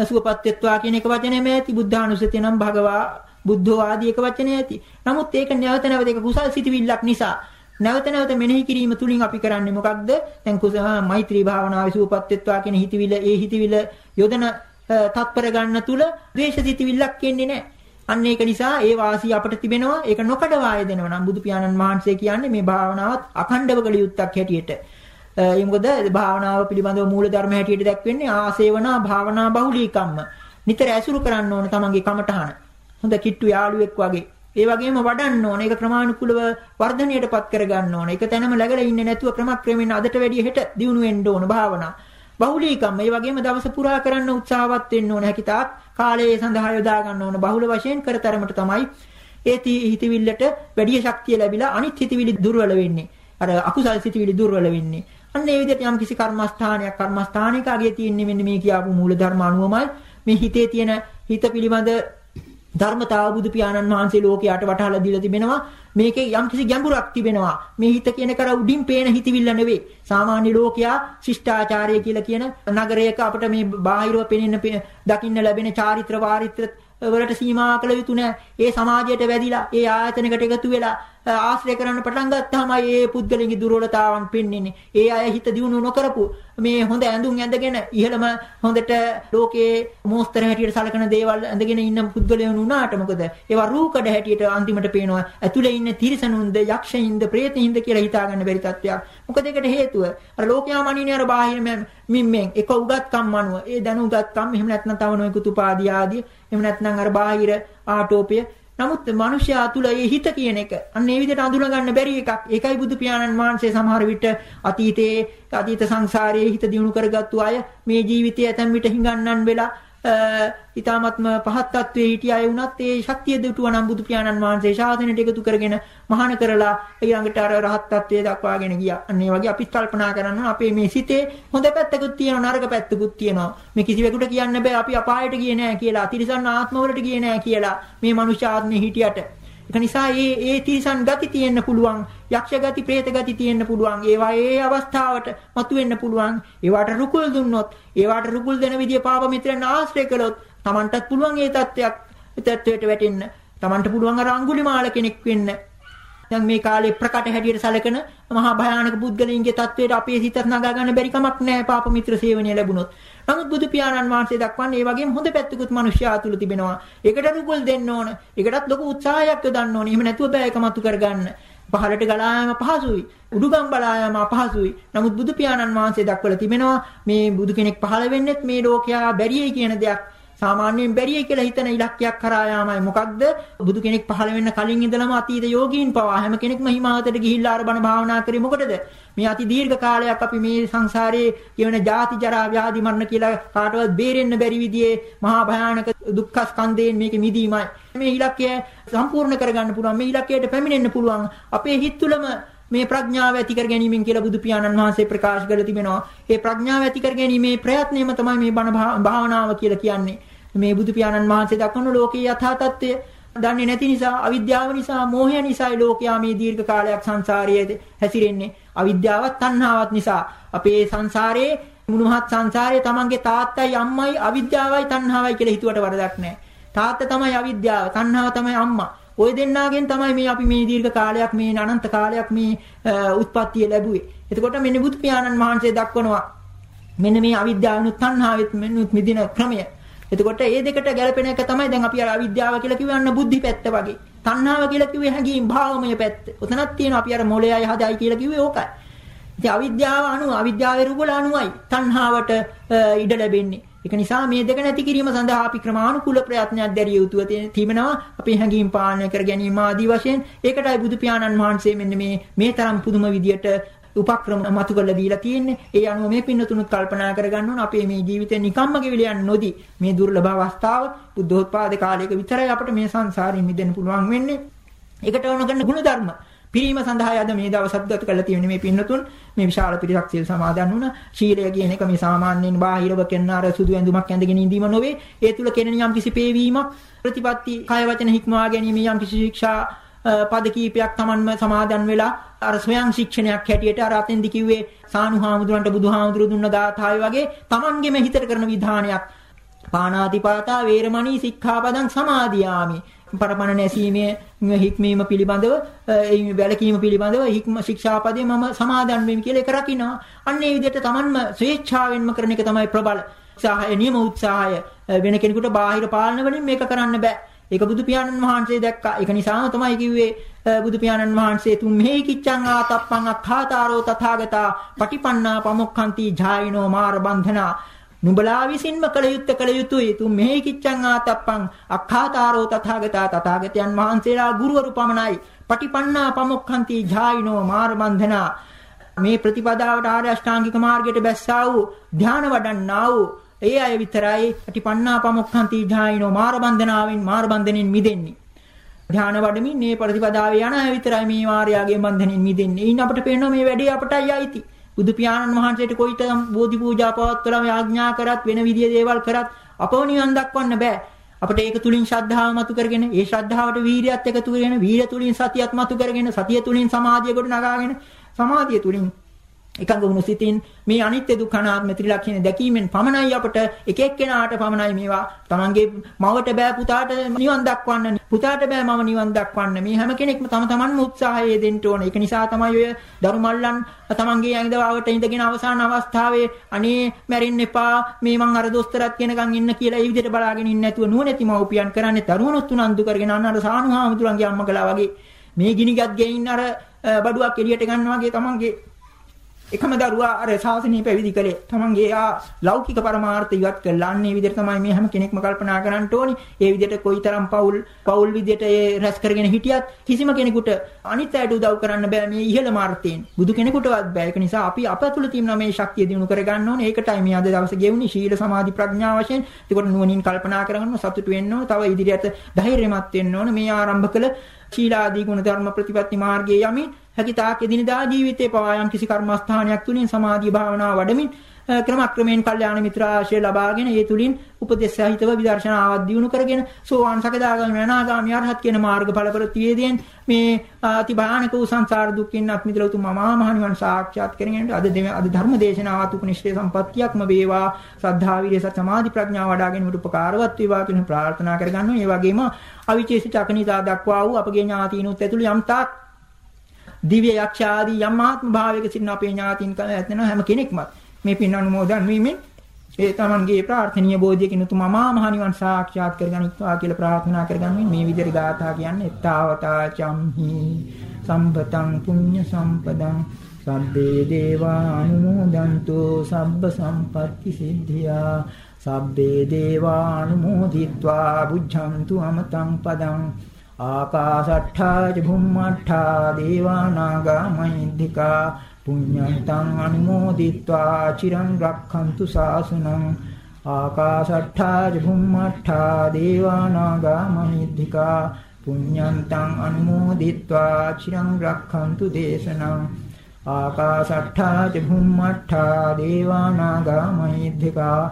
සුවපත් වෙත්වා කියන එක වචනයම ඇති බුද්ධානුස්සතිය නම් භගවා බුද්ධෝ ආදී එක වචනය ඇති. නමුත් ඒක නැවත නැවත ඒක කුසල් සිටිවිල්ලක් නිසා නැවත නැවත මෙනෙහි කිරීම තුලින් අපි කරන්නේ මොකක්ද? දැන් කුසල මෛත්‍රී භාවනාවේ සුවපත් වෙත්වා කියන හිතවිල්ල ඒ හිතවිල්ල යොදන තත්පර ගන්න තුල ද්වේෂ සිටිවිල්ලක් එන්නේ නැහැ. අන්න ඒක නිසා ඒ වාසිය අපට තිබෙනවා. ඒක නොකඩවාය දෙනවා නම් බුදු පියාණන් වහන්සේ කියන්නේ මේ භාවනාවත් අඛණ්ඩව කළ යුත්තක් හැටියට. ඒ මොකද භාවනාව පිළිබඳව මූල ධර්ම හැටියට දැක්වෙන්නේ ආසේවනා භාවනා බහුලීකම්ම. නිතර ඇසුරු කරන්න ඕන තමන්ගේ කමටහන. හොඳ කිට්ටු යාළුවෙක් වගේ. ඒ වගේම වඩන්න ඕන. ඒක ක්‍රමානුකූලව වර්ධනයටපත් කරගන්න ඕන. ඒක තැනම läගලා ඉන්නේ නැතුව ක්‍රමක්‍රමයෙන් අදට වැඩිය හෙට දියුණු වෙන්න ඕන භාවනා. බහුලීකම් ඒ වගේම දවස පුරා කරන්න උත්සාහවත් වෙන්න ඕන. හැකිතාක් කාලයේ සඳහා යොදා ගන්න ඕන. බහුල වශයෙන් කරතරමට තමයි ඒ හිතවිල්ලට වැඩි ශක්තිය ලැබිලා අනිත් හිතවිලි දුර්වල වෙන්නේ. අර අකුසල් සිතවිලි දුර්වල වෙන්නේ. අන්න ඒ විදිහට යම් කිසි කර්මස්ථානයක් කර්මස්ථානයක අගය තියෙන්නේ මෙන්න මේ කියපු මූල ධර්ම අනුවමයි. මේ හිතේ තියෙන හිත පිළිබඳ ධර්මතාව බුදු පියාණන් වහන්සේ ලෝකයට වටහලා දීලා තිබෙනවා. මේකේ යම්කිසි ගැඹුරක් තිබෙනවා. මේ හිත කියන කර උඩින් පේන හිතවිල්ල නෙවෙයි. සාමාන්‍ය ලෝකයා ශිෂ්ටාචාරය කියලා කියන නගරයක අපිට මේ බාහිරව පෙනෙන දකින්න ලැබෙන චාරිත්‍ර වාරිත්‍ර වලට සීමා කළ යුතු නෑ ඒ සමාජයට වැදිලා ඒ ආයතනයකට එකතු වෙලා ආශ්‍රය කරන්න පටන් ගත්තාමයි ඒ පුද්ගලගේ දුර්වලතාවන් පෙන්වෙන්නේ. ඒ අය හිත දියුණු නොකරපු මේ හොඳ ඇඳුම් ඇඳගෙන ඉහළම හොඳට ලෝකයේ මෝස්තර හැටියට සලකන දේවල් ඇඳගෙන ඉන්න පුද්ගලයන් වුණාට මොකද? ඒවා රූකඩ හැටියට අන්තිමට පේනවා. ඇතුලේ ඉන්න තිරිසනුන්ද, යක්ෂයින්ද, ප්‍රේතයින්ද කියලා හිතා ගන්න බැරි තත්ත්වයක්. මොකද ඒකට හේතුව අර ලෝකයා මනින්නේ අර බාහිර මිම්මෙන් එක උගත්කම් අනුව. ඒ දැන උගත්කම් එහෙම නැත්නම් තව නොයෙකුත් උපාදී ආදී. එහෙම නැත්නම් අර බාහිර ආටෝපය නමුත් මිනිස්යා තුල ඒ හිත කියන එක අන්න ඒ විදිහට අඳුන ගන්න බැරි එකක්. ඒකයි බුදු පියාණන් වහන්සේ සමහර විට අතීතයේ අතීත සංසාරයේ හිත දියුණු කරගත්තු අය මේ ජීවිතයේ ඇතැම් විට හිඟන්නන් වෙලා ඊ타මත්ම පහත් තත්වයේ හිටිය අය වුණත් ඒ ශක්තිය දුටුවා නම් බුදු පියාණන් වහන්සේ ශාසනයට එකතු කරගෙන මහාන කරලා ඊළඟට අර රහත් තත්වයේ දක්වාගෙන ගියා. අන්න ඒ වගේ අපි කල්පනා කරනවා අපේ මේ සිතේ හොඳ පැත්තකුත් තියෙනවා නරක පැත්තකුත් තියෙනවා. මේ කිසිවෙකුට කියන්න බෑ අපි අපායට ගියේ නෑ කියලා. තිරිසන් ආත්මවලට ගියේ නෑ කියලා. මේ මනුෂ්‍ය ආත්මේ හිටියට ඒක නිසා ඒ ඒ තිරිසන් ගති තියෙන්න පුළුවන්, යක්ෂ ගති, പ്രേත ගති තියෙන්න පුළුවන්. ඒවා ඒ අවස්ථාවට මතුවෙන්න පුළුවන්. ඒවට රුකුල් දුන්නොත්, ඒවට රුකුල් දෙන විදිය පාප මිත්‍රයන් ආශ්‍රය කළොත්, Tamanටත් පුළුවන් ඒ தත්වයක්, தත්වයට වැටෙන්න. Tamanට පුළුවන් අර අඟුලිමාල කෙනෙක් වෙන්න. දැන් මේ කාලේ ප්‍රකට හැටියට සැලකෙන මහා භයානක පුද්ගලයන්ගේ தත්වයට අපේ සිතත් නගා ගන්න බැරි කමක් නැහැ පාප මිත්‍ර සේවනය ලැබුණොත්. නමුත් බුදු පියාණන් වහන්සේ දක්වන්නේ ඒ වගේම හොඳ පැත්තකුත් මිනිස්යා තුල තිබෙනවා. ඒකට රුකුල් දෙන්න ඕන. ඒකටත් ලොකු උත්සාහයක් යොදන්න ඕනේ. එහෙම නැතුව බෑ ඒකමතු කරගන්න. පහළට ගලා යාම පහසුයි. උඩුගම් බලා යාම අපහසුයි. නමුත් බුදු පියාණන් වහන්සේ දක්වලා තිබෙනවා මේ බුදු කෙනෙක් පහළ වෙන්නෙත් මේ ලෝකයා බැරියයි කියන දෙයක් සාමාන්‍යයෙන් බැරිය කියලා හිතන ඉලක්කයක් කරා යාමයි. මොකක්ද? බුදු කෙනෙක් පහළ වෙන්න කලින් ඉඳලම අතීත යෝගීන් පවා හැම කෙනෙක්ම හිමාවතට ගිහිල්ලා අර බණ භාවනා කරේ මොකටද? මේ අති දීර්ඝ කාලයක් අපි මේ සංසාරයේ කියන ජාති ජරා ව්‍යාධි මරණ කියලා කාටවත් බේරෙන්න බැරි විදිහේ මහා භයානක දුක්ඛ ස්කන්ධයෙන් මේක මිදීමයි. මේ ඉලක්කය සම්පූර්ණ කරගන්න පුළුවන්. මේ ඉලක්කයට පැමිණෙන්න පුළුවන්. අපේ හිත තුළම මේ ප්‍රඥාව ඇති කර ගැනීමෙන් කියලා බුදු පියාණන් වහන්සේ ප්‍රකාශ කරලා තිබෙනවා. ඒ ප්‍රඥාව ඇති කර ගැනීමේ ප්‍රයත්නයම තමයි මේ බණ භාවනාව කියලා කියන්නේ. මේ බුදු පියාණන් වහන්සේ දක්වන ලෝකයේ යථා තත්ත්වය දන්නේ නැති නිසා අවිද්‍යාව නිසා මෝහය නිසායි ලෝකයා මේ දීර්ඝ කාලයක් සංසාරයේ හැසිරෙන්නේ. අවිද්‍යාවත් තණ්හාවත් නිසා අපේ සංසාරයේ මුණුහත් සංසාරයේ තමන්ගේ තාත්තයි අම්මයි අවිද්‍යාවයි තණ්හාවයි කියලා හිතුවට වරදක් නැහැ. තාත්තා තමයි අවිද්‍යාව තණ්හාව තමයි අම්මා. ওই දෙන්නාගෙන් තමයි මේ අපි මේ දීර්ඝ කාලයක් මේ අනන්ත කාලයක් මේ උත්පත්තිය ලැබුවේ. එතකොට මෙන්න බුදු පියාණන් වහන්සේ දක්වනවා මෙන්න මේ අවිද්‍යාවනුත් තණ්හාවෙත් මෙන්නුත් මිදින ක්‍රමය. එතකොට මේ දෙකට ගැලපෙන එක තමයි දැන් අපි අර අවිද්‍යාව කියලා කිව්වන්න බුද්ධි පැත්ත වගේ. තණ්හාව කියලා කිව්වේ හැඟීම් භාවමය පැත්ත. උතනක් තියෙනවා අපි අර මොලේයි හදයි කියලා කිව්වේ ඕකයි. ඉතින් අවිද්‍යාව අනුව අවිද්‍යාවේ රුගල අනුවයි තණ්හාවට ඉඩ ලැබෙන්නේ. ඒක නිසා මේ දෙක නැති කිරීම සඳහා අපි ක්‍රමානුකූල ප්‍රයත්නයක් දැරිය යුතුව තිබෙනවා. අපි හැඟීම් පාලනය කර ගැනීම ආදී වශයෙන් ඒකටයි බුදු පියාණන් වහන්සේ මෙන්න මේ මේ තරම් පුදුම විදියට උපක්‍රම මතු කරලා දීලා තියෙන්නේ. ඒ අනුව මේ පින්නතුණුත් කල්පනා කරගන්න ඕන අපේ මේ ජීවිතේ නිකම්ම ගෙවිල යන්නේ නොදී මේ දුර්ලභ අවස්ථාව බුද්ධෝත්පාද කාලයක විතරයි අපිට මේ සංසාරයෙන් මිදෙන්න පුළුවන් වෙන්නේ. ඒකට ඕන කරන ගුණධර්ම පිරීම සඳහා යද මේ දවසත් ගත කළ තියෙන මේ පින්නතුන් මේ විශාල පිරිසක් සිල් සමාදන් වුණා. ශීලය කියන එක මේ සාමාන්‍යයෙන් බාහිරව කෙන්න අර සුදු ඇඳුමක් ඇඳගෙන ඉඳීම නොවේ. ඒ තුල කෙනෙන යම් කිසි පේවීමක් ප්‍රතිපatti කය වචන හික්මවා ගැනීම යම් කිසි ශික්ෂා පද කීපයක් Tamanම සමාදන් වෙලා අර ස්වයං ශික්ෂණයක් හැටියට අර අතෙන්දි කිව්වේ සානුහාමුදුරන්ට බුදුහාමුදුරු දුන්න දාතාවය වගේ Tamanගෙම හිතට කරන විධානයක් පානාතිපාතා වේරමණී සික්ඛාපදං සමාදියාමි පරපණ නැසීමේ හික්මීම පිළිබඳව ඒ වැලකීම පිළිබඳව හික්ම ශික්ෂාපදේ මම සමාදන් වෙමි කියලා එක රකින්නවා. අන්න ඒ විදිහට Tamanම ස්වේච්ඡාවෙන්ම කරන එක තමයි ප්‍රබල උත්සාහය නියම උත්සාහය වෙන කෙනෙකුට බාහිර පාලන වලින් මේක කරන්න බෑ. ඒක බුදු පියාණන් වහන්සේ දැක්කා. ඒක නිසාම තමයි කිව්වේ බුදු පියාණන් වහන්සේ තුම් මෙහි කිච්ඡං ආතප්පං අත්ථාතාරෝ තථාගතා පටිපන්නා පමුක්ඛන්ති ජායිනෝ මාර බන්ධනා නුඹලා විසින්ම කළ යුත්තේ කළ යුතුයි. තුම් මෙහි කිච්ඡං ආතප්පං අක්ඛාතාරෝ තථාගතා තථාගතයන් වහන්සේලා ගුරුවරු පමණයි. පටිපන්නා පමුක්ඛන්ති ජායිනෝ මාර බන්ධනා මේ ප්‍රතිපදාවට ආර්ය අෂ්ටාංගික මාර්ගයට බැස්සා වූ ධානය වඩන්නා වූ ඒ අය විතරයි අටිපන්නා පමුක්ඛන්ති ධායිනෝ මාර බන්ධනාවෙන් මාර බන්ධනෙන් මිදෙන්නේ. ධාන වඩමින් මේ ප්‍රතිපදාවේ යන අය විතරයි මේ මායාවේ බන්ධනෙන් මිදෙන්නේ. ඉන්න අපිට පේනවා මේ වැඩේ අපටයි අයිති. බුදු පියාණන් වහන්සේට කොයිතරම් බෝධි පූජා පවත්වලා ආඥා කරත් වෙන විදිය දේවල් කරත් අපව නිවන් දක්වන්න බෑ. අපිට ඒක තුලින් ශ්‍රද්ධාව මතු කරගෙන ඒ ශ්‍රද්ධාවට වීරියත් එකතු කරගෙන වීරිය තුලින් සතියත් මතු කරගෙන සතිය තුලින් සමාධිය කොට නගාගෙන සමාධිය තුලින් එකඟ වුණු සිතින් මේ අනිත්‍ය දුක්ඛ අනාත්ම ත්‍රිලක්ෂණ දැකීමෙන් පමණයි අපට එක එක්කෙනාට පමණයි මේවා තමන්ගේ මවට බෑ පුතාට නිවන් දක්වන්න පුතාට බෑ මම නිවන් දක්වන්න. මේ හැම කෙනෙක්ම තම තමන්ම උත්සාහය දෙන්න ඕන. ඒක නිසා තමයි ඔය දරුමල්ලන් තමන්ගේ ඇඟදවාවට ඉඳගෙන අවසාන අවස්ථාවේ අනේ මැරෙන්න එපා මේ මං අර දොස්තරත් කෙනකන් ඉන්න කියලා ඒ විදිහට බලාගෙන ඉන්නේ නැතුව නුවණැති මව්පියන් කරන්නේ දරුවනොත් උනන්දු කරගෙන අන්න අර සානුහාමුදුරන්ගේ අම්මගලා වගේ. මේ ගිනිගත් ගෙයින් අර බඩුවක් එළියට ගන්නවා වගේ තමන්ගේ එකම දරුවා අර ශාසනය පැවිදි කළේ. තමන්ගේ ආ ලෞකික පරමාර්ථ ඉවත් කළා. අන්නේ විදිහට තමයි මේ හැම කෙනෙක්ම කල්පනා කරන්න ඕනි. ඒ විදිහට කොයිතරම් පෞල් පෞල් විදිහට ඒ රැස් කරගෙන හිටියත් කිසිම කෙනෙකුට අනිත් අයට උදව් කරන්න බෑ මේ ඉහළ මාර්ථයෙන්. බුදු කෙනෙකුටවත් බෑ. ඒක නිසා අපි අප තුළ තියෙන මේ ශක්තිය දිනු කරගන්න ඕනේ. ඒකටයි මේ අද දවසේ ගෙවුනේ ශීල සමාධි ප්‍රඥා වශයෙන්. ඒකට නුවණින් කල්පනා කරගන්න සතුටු වෙන්න ඕන. තව ඉදිරියට ධෛර්යමත් වෙන්න ඕන. මේ ආරම්භ කළ ශීලාදී ගුණ ධර්ම ප්‍රතිපatti මාර්ගයේ යමින් හැකිතාක් එදිනදා ජීවිතේ පවා යම් කිසි කර්මස්ථානයක් තුලින් සමාධිය භාවනාව වඩමින් ක්‍රමක්‍රමයෙන් කල්යාණ මිත්‍රාශ්‍රය ලබාගෙන ඒ තුලින් උපදේශ සහිතව විදර්ශනාවක් දියුණු කරගෙන සෝවාන් සකදාගාමී අනාගාමී අරහත් කියන මාර්ගඵල ප්‍රතිවේදයෙන් මේ අති භයානක වූ සංසාර දුක්ඛින් අත්මිදලා උතුම් මහා මහ නිවන් සාක්ෂාත් කරගෙන අද අද ධර්ම දේශනාවත් උපනිෂ්ඨේ සම්පත්තියක්ම වේවා සද්ධා විරිය සත් සමාධි ප්‍රඥා වඩාගෙන මුට උපකාරවත් වේවා කියන ප්‍රාර්ථනා කරගන්නවා. ඒ වගේම අවිචේසිත අකනිතා දක්වා වූ අපගේ ඥාතීනුත් ඇතුළු යම් තාක් දිව්‍ය යක්ෂ ආදී යම් ආත්ම භාවයක සිටින අපේ ඥාතීන් කල ඇතන හැම කෙනෙක්ම මේ පින් අනුමෝදන් වීමෙන් ඒ තමන්ගේ ප්‍රාර්ථනීය බෝධියකින් උතුම් මහා මහ නිවන් සාක්ෂාත් කරගනිත්වා කියලා ප්‍රාර්ථනා කරගන්න මේ විදිහට ගාථා කියන්නේ තාවතා චම්හි සම්පතං පුඤ්ඤ සම්පදං සබ්බේ දේවා අනුමෝදන්තු සබ්බ සම්පත්ති සිද්ධියා සබ්බේ දේවා අනුමෝදිත්වා බුද්ධන්තු අමතං පදං ආකාශට්ඨා ච භුම්මට්ඨා දේවානාගා මහින්దికා පුඤ්ඤන්තං අනුමෝදිත්වා චිරං රක්ඛන්තු සාසනං. ආකාශට්ඨා ච භුම්මට්ඨා දේවානාගා මහින්దికා පුඤ්ඤන්තං අනුමෝදිත්වා චිරං රක්ඛන්තු දේශනං. ආකාශට්ඨා ච භුම්මට්ඨා දේවානාගා මහින්దికා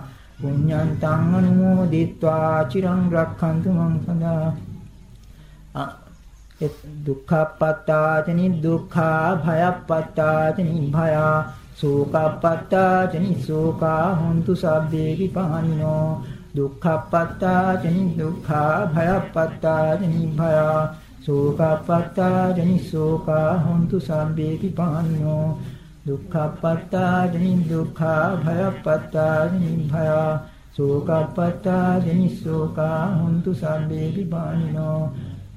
පුඤ්ඤන්තං අනුමෝදිත්වා චිරං රක්ඛන්තු මං සදා. दुःखपत्ताजनि दुःखा भयपत्ताजनि भया, शोकपत्ताजनि शोका हन्तु शब्दे विपाणिनो दुःखपत्ताजनि दुःखा भयपत्ताजनि भया, शोकपत्ताजनि शोका हन्तु शब्दे विपाणिनो दुःखपत्ताजनि दुःखा भयपत्ताजनि भया, शोकपत्ताजनि शोका हन्तु शब्दे विपाणिनो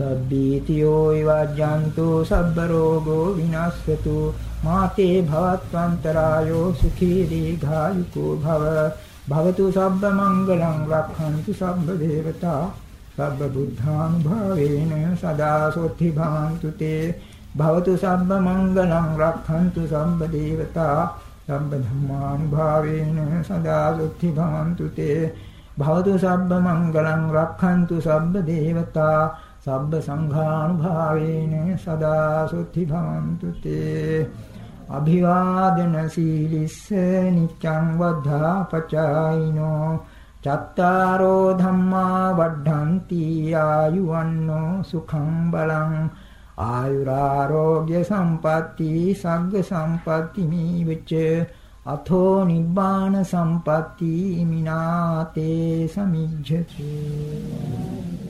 සබ්බීතියෝ විවජ්ජන්තු සබ්බ රෝගෝ විනස්සතු මාතේ භවත්වන්තරායෝ සුඛී දීඝායුකෝ භව භවතු සබ්බ මංගලං රක්ඛන්තු සබ්බ දේවතා සබ්බ බුද්ධානුභාවේන සදා සොත්ති භවන්තු තේ භවතු සබ්බ මංගලං රක්ඛන්තු සබ්බ දේවතා සබ්බ ධම්මානුභාවේන සදා සොත්ති භවන්තු තේ භවතු සබ්බ මංගලං රක්ඛන්තු සබ්බ දේවතා සබ්බ සංඝානුභාවේන සදා සොත්ති භවන්තු තේ. අභිවාදන සීලිස්ස නිච්ඡං වද්ධා පචායිනෝ. චත්තාරෝ ධම්මා වඩ්ඩಂತಿ ආයුවන්නෝ සුඛං බලං. ආයුරාෝග්‍ය සම්පatti සග්ග සම්පatti මේවච අතෝ නිබ්බාන සම්පatti මිනාතේ සමිජ්ජති.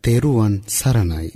தெருவன் சரணாய்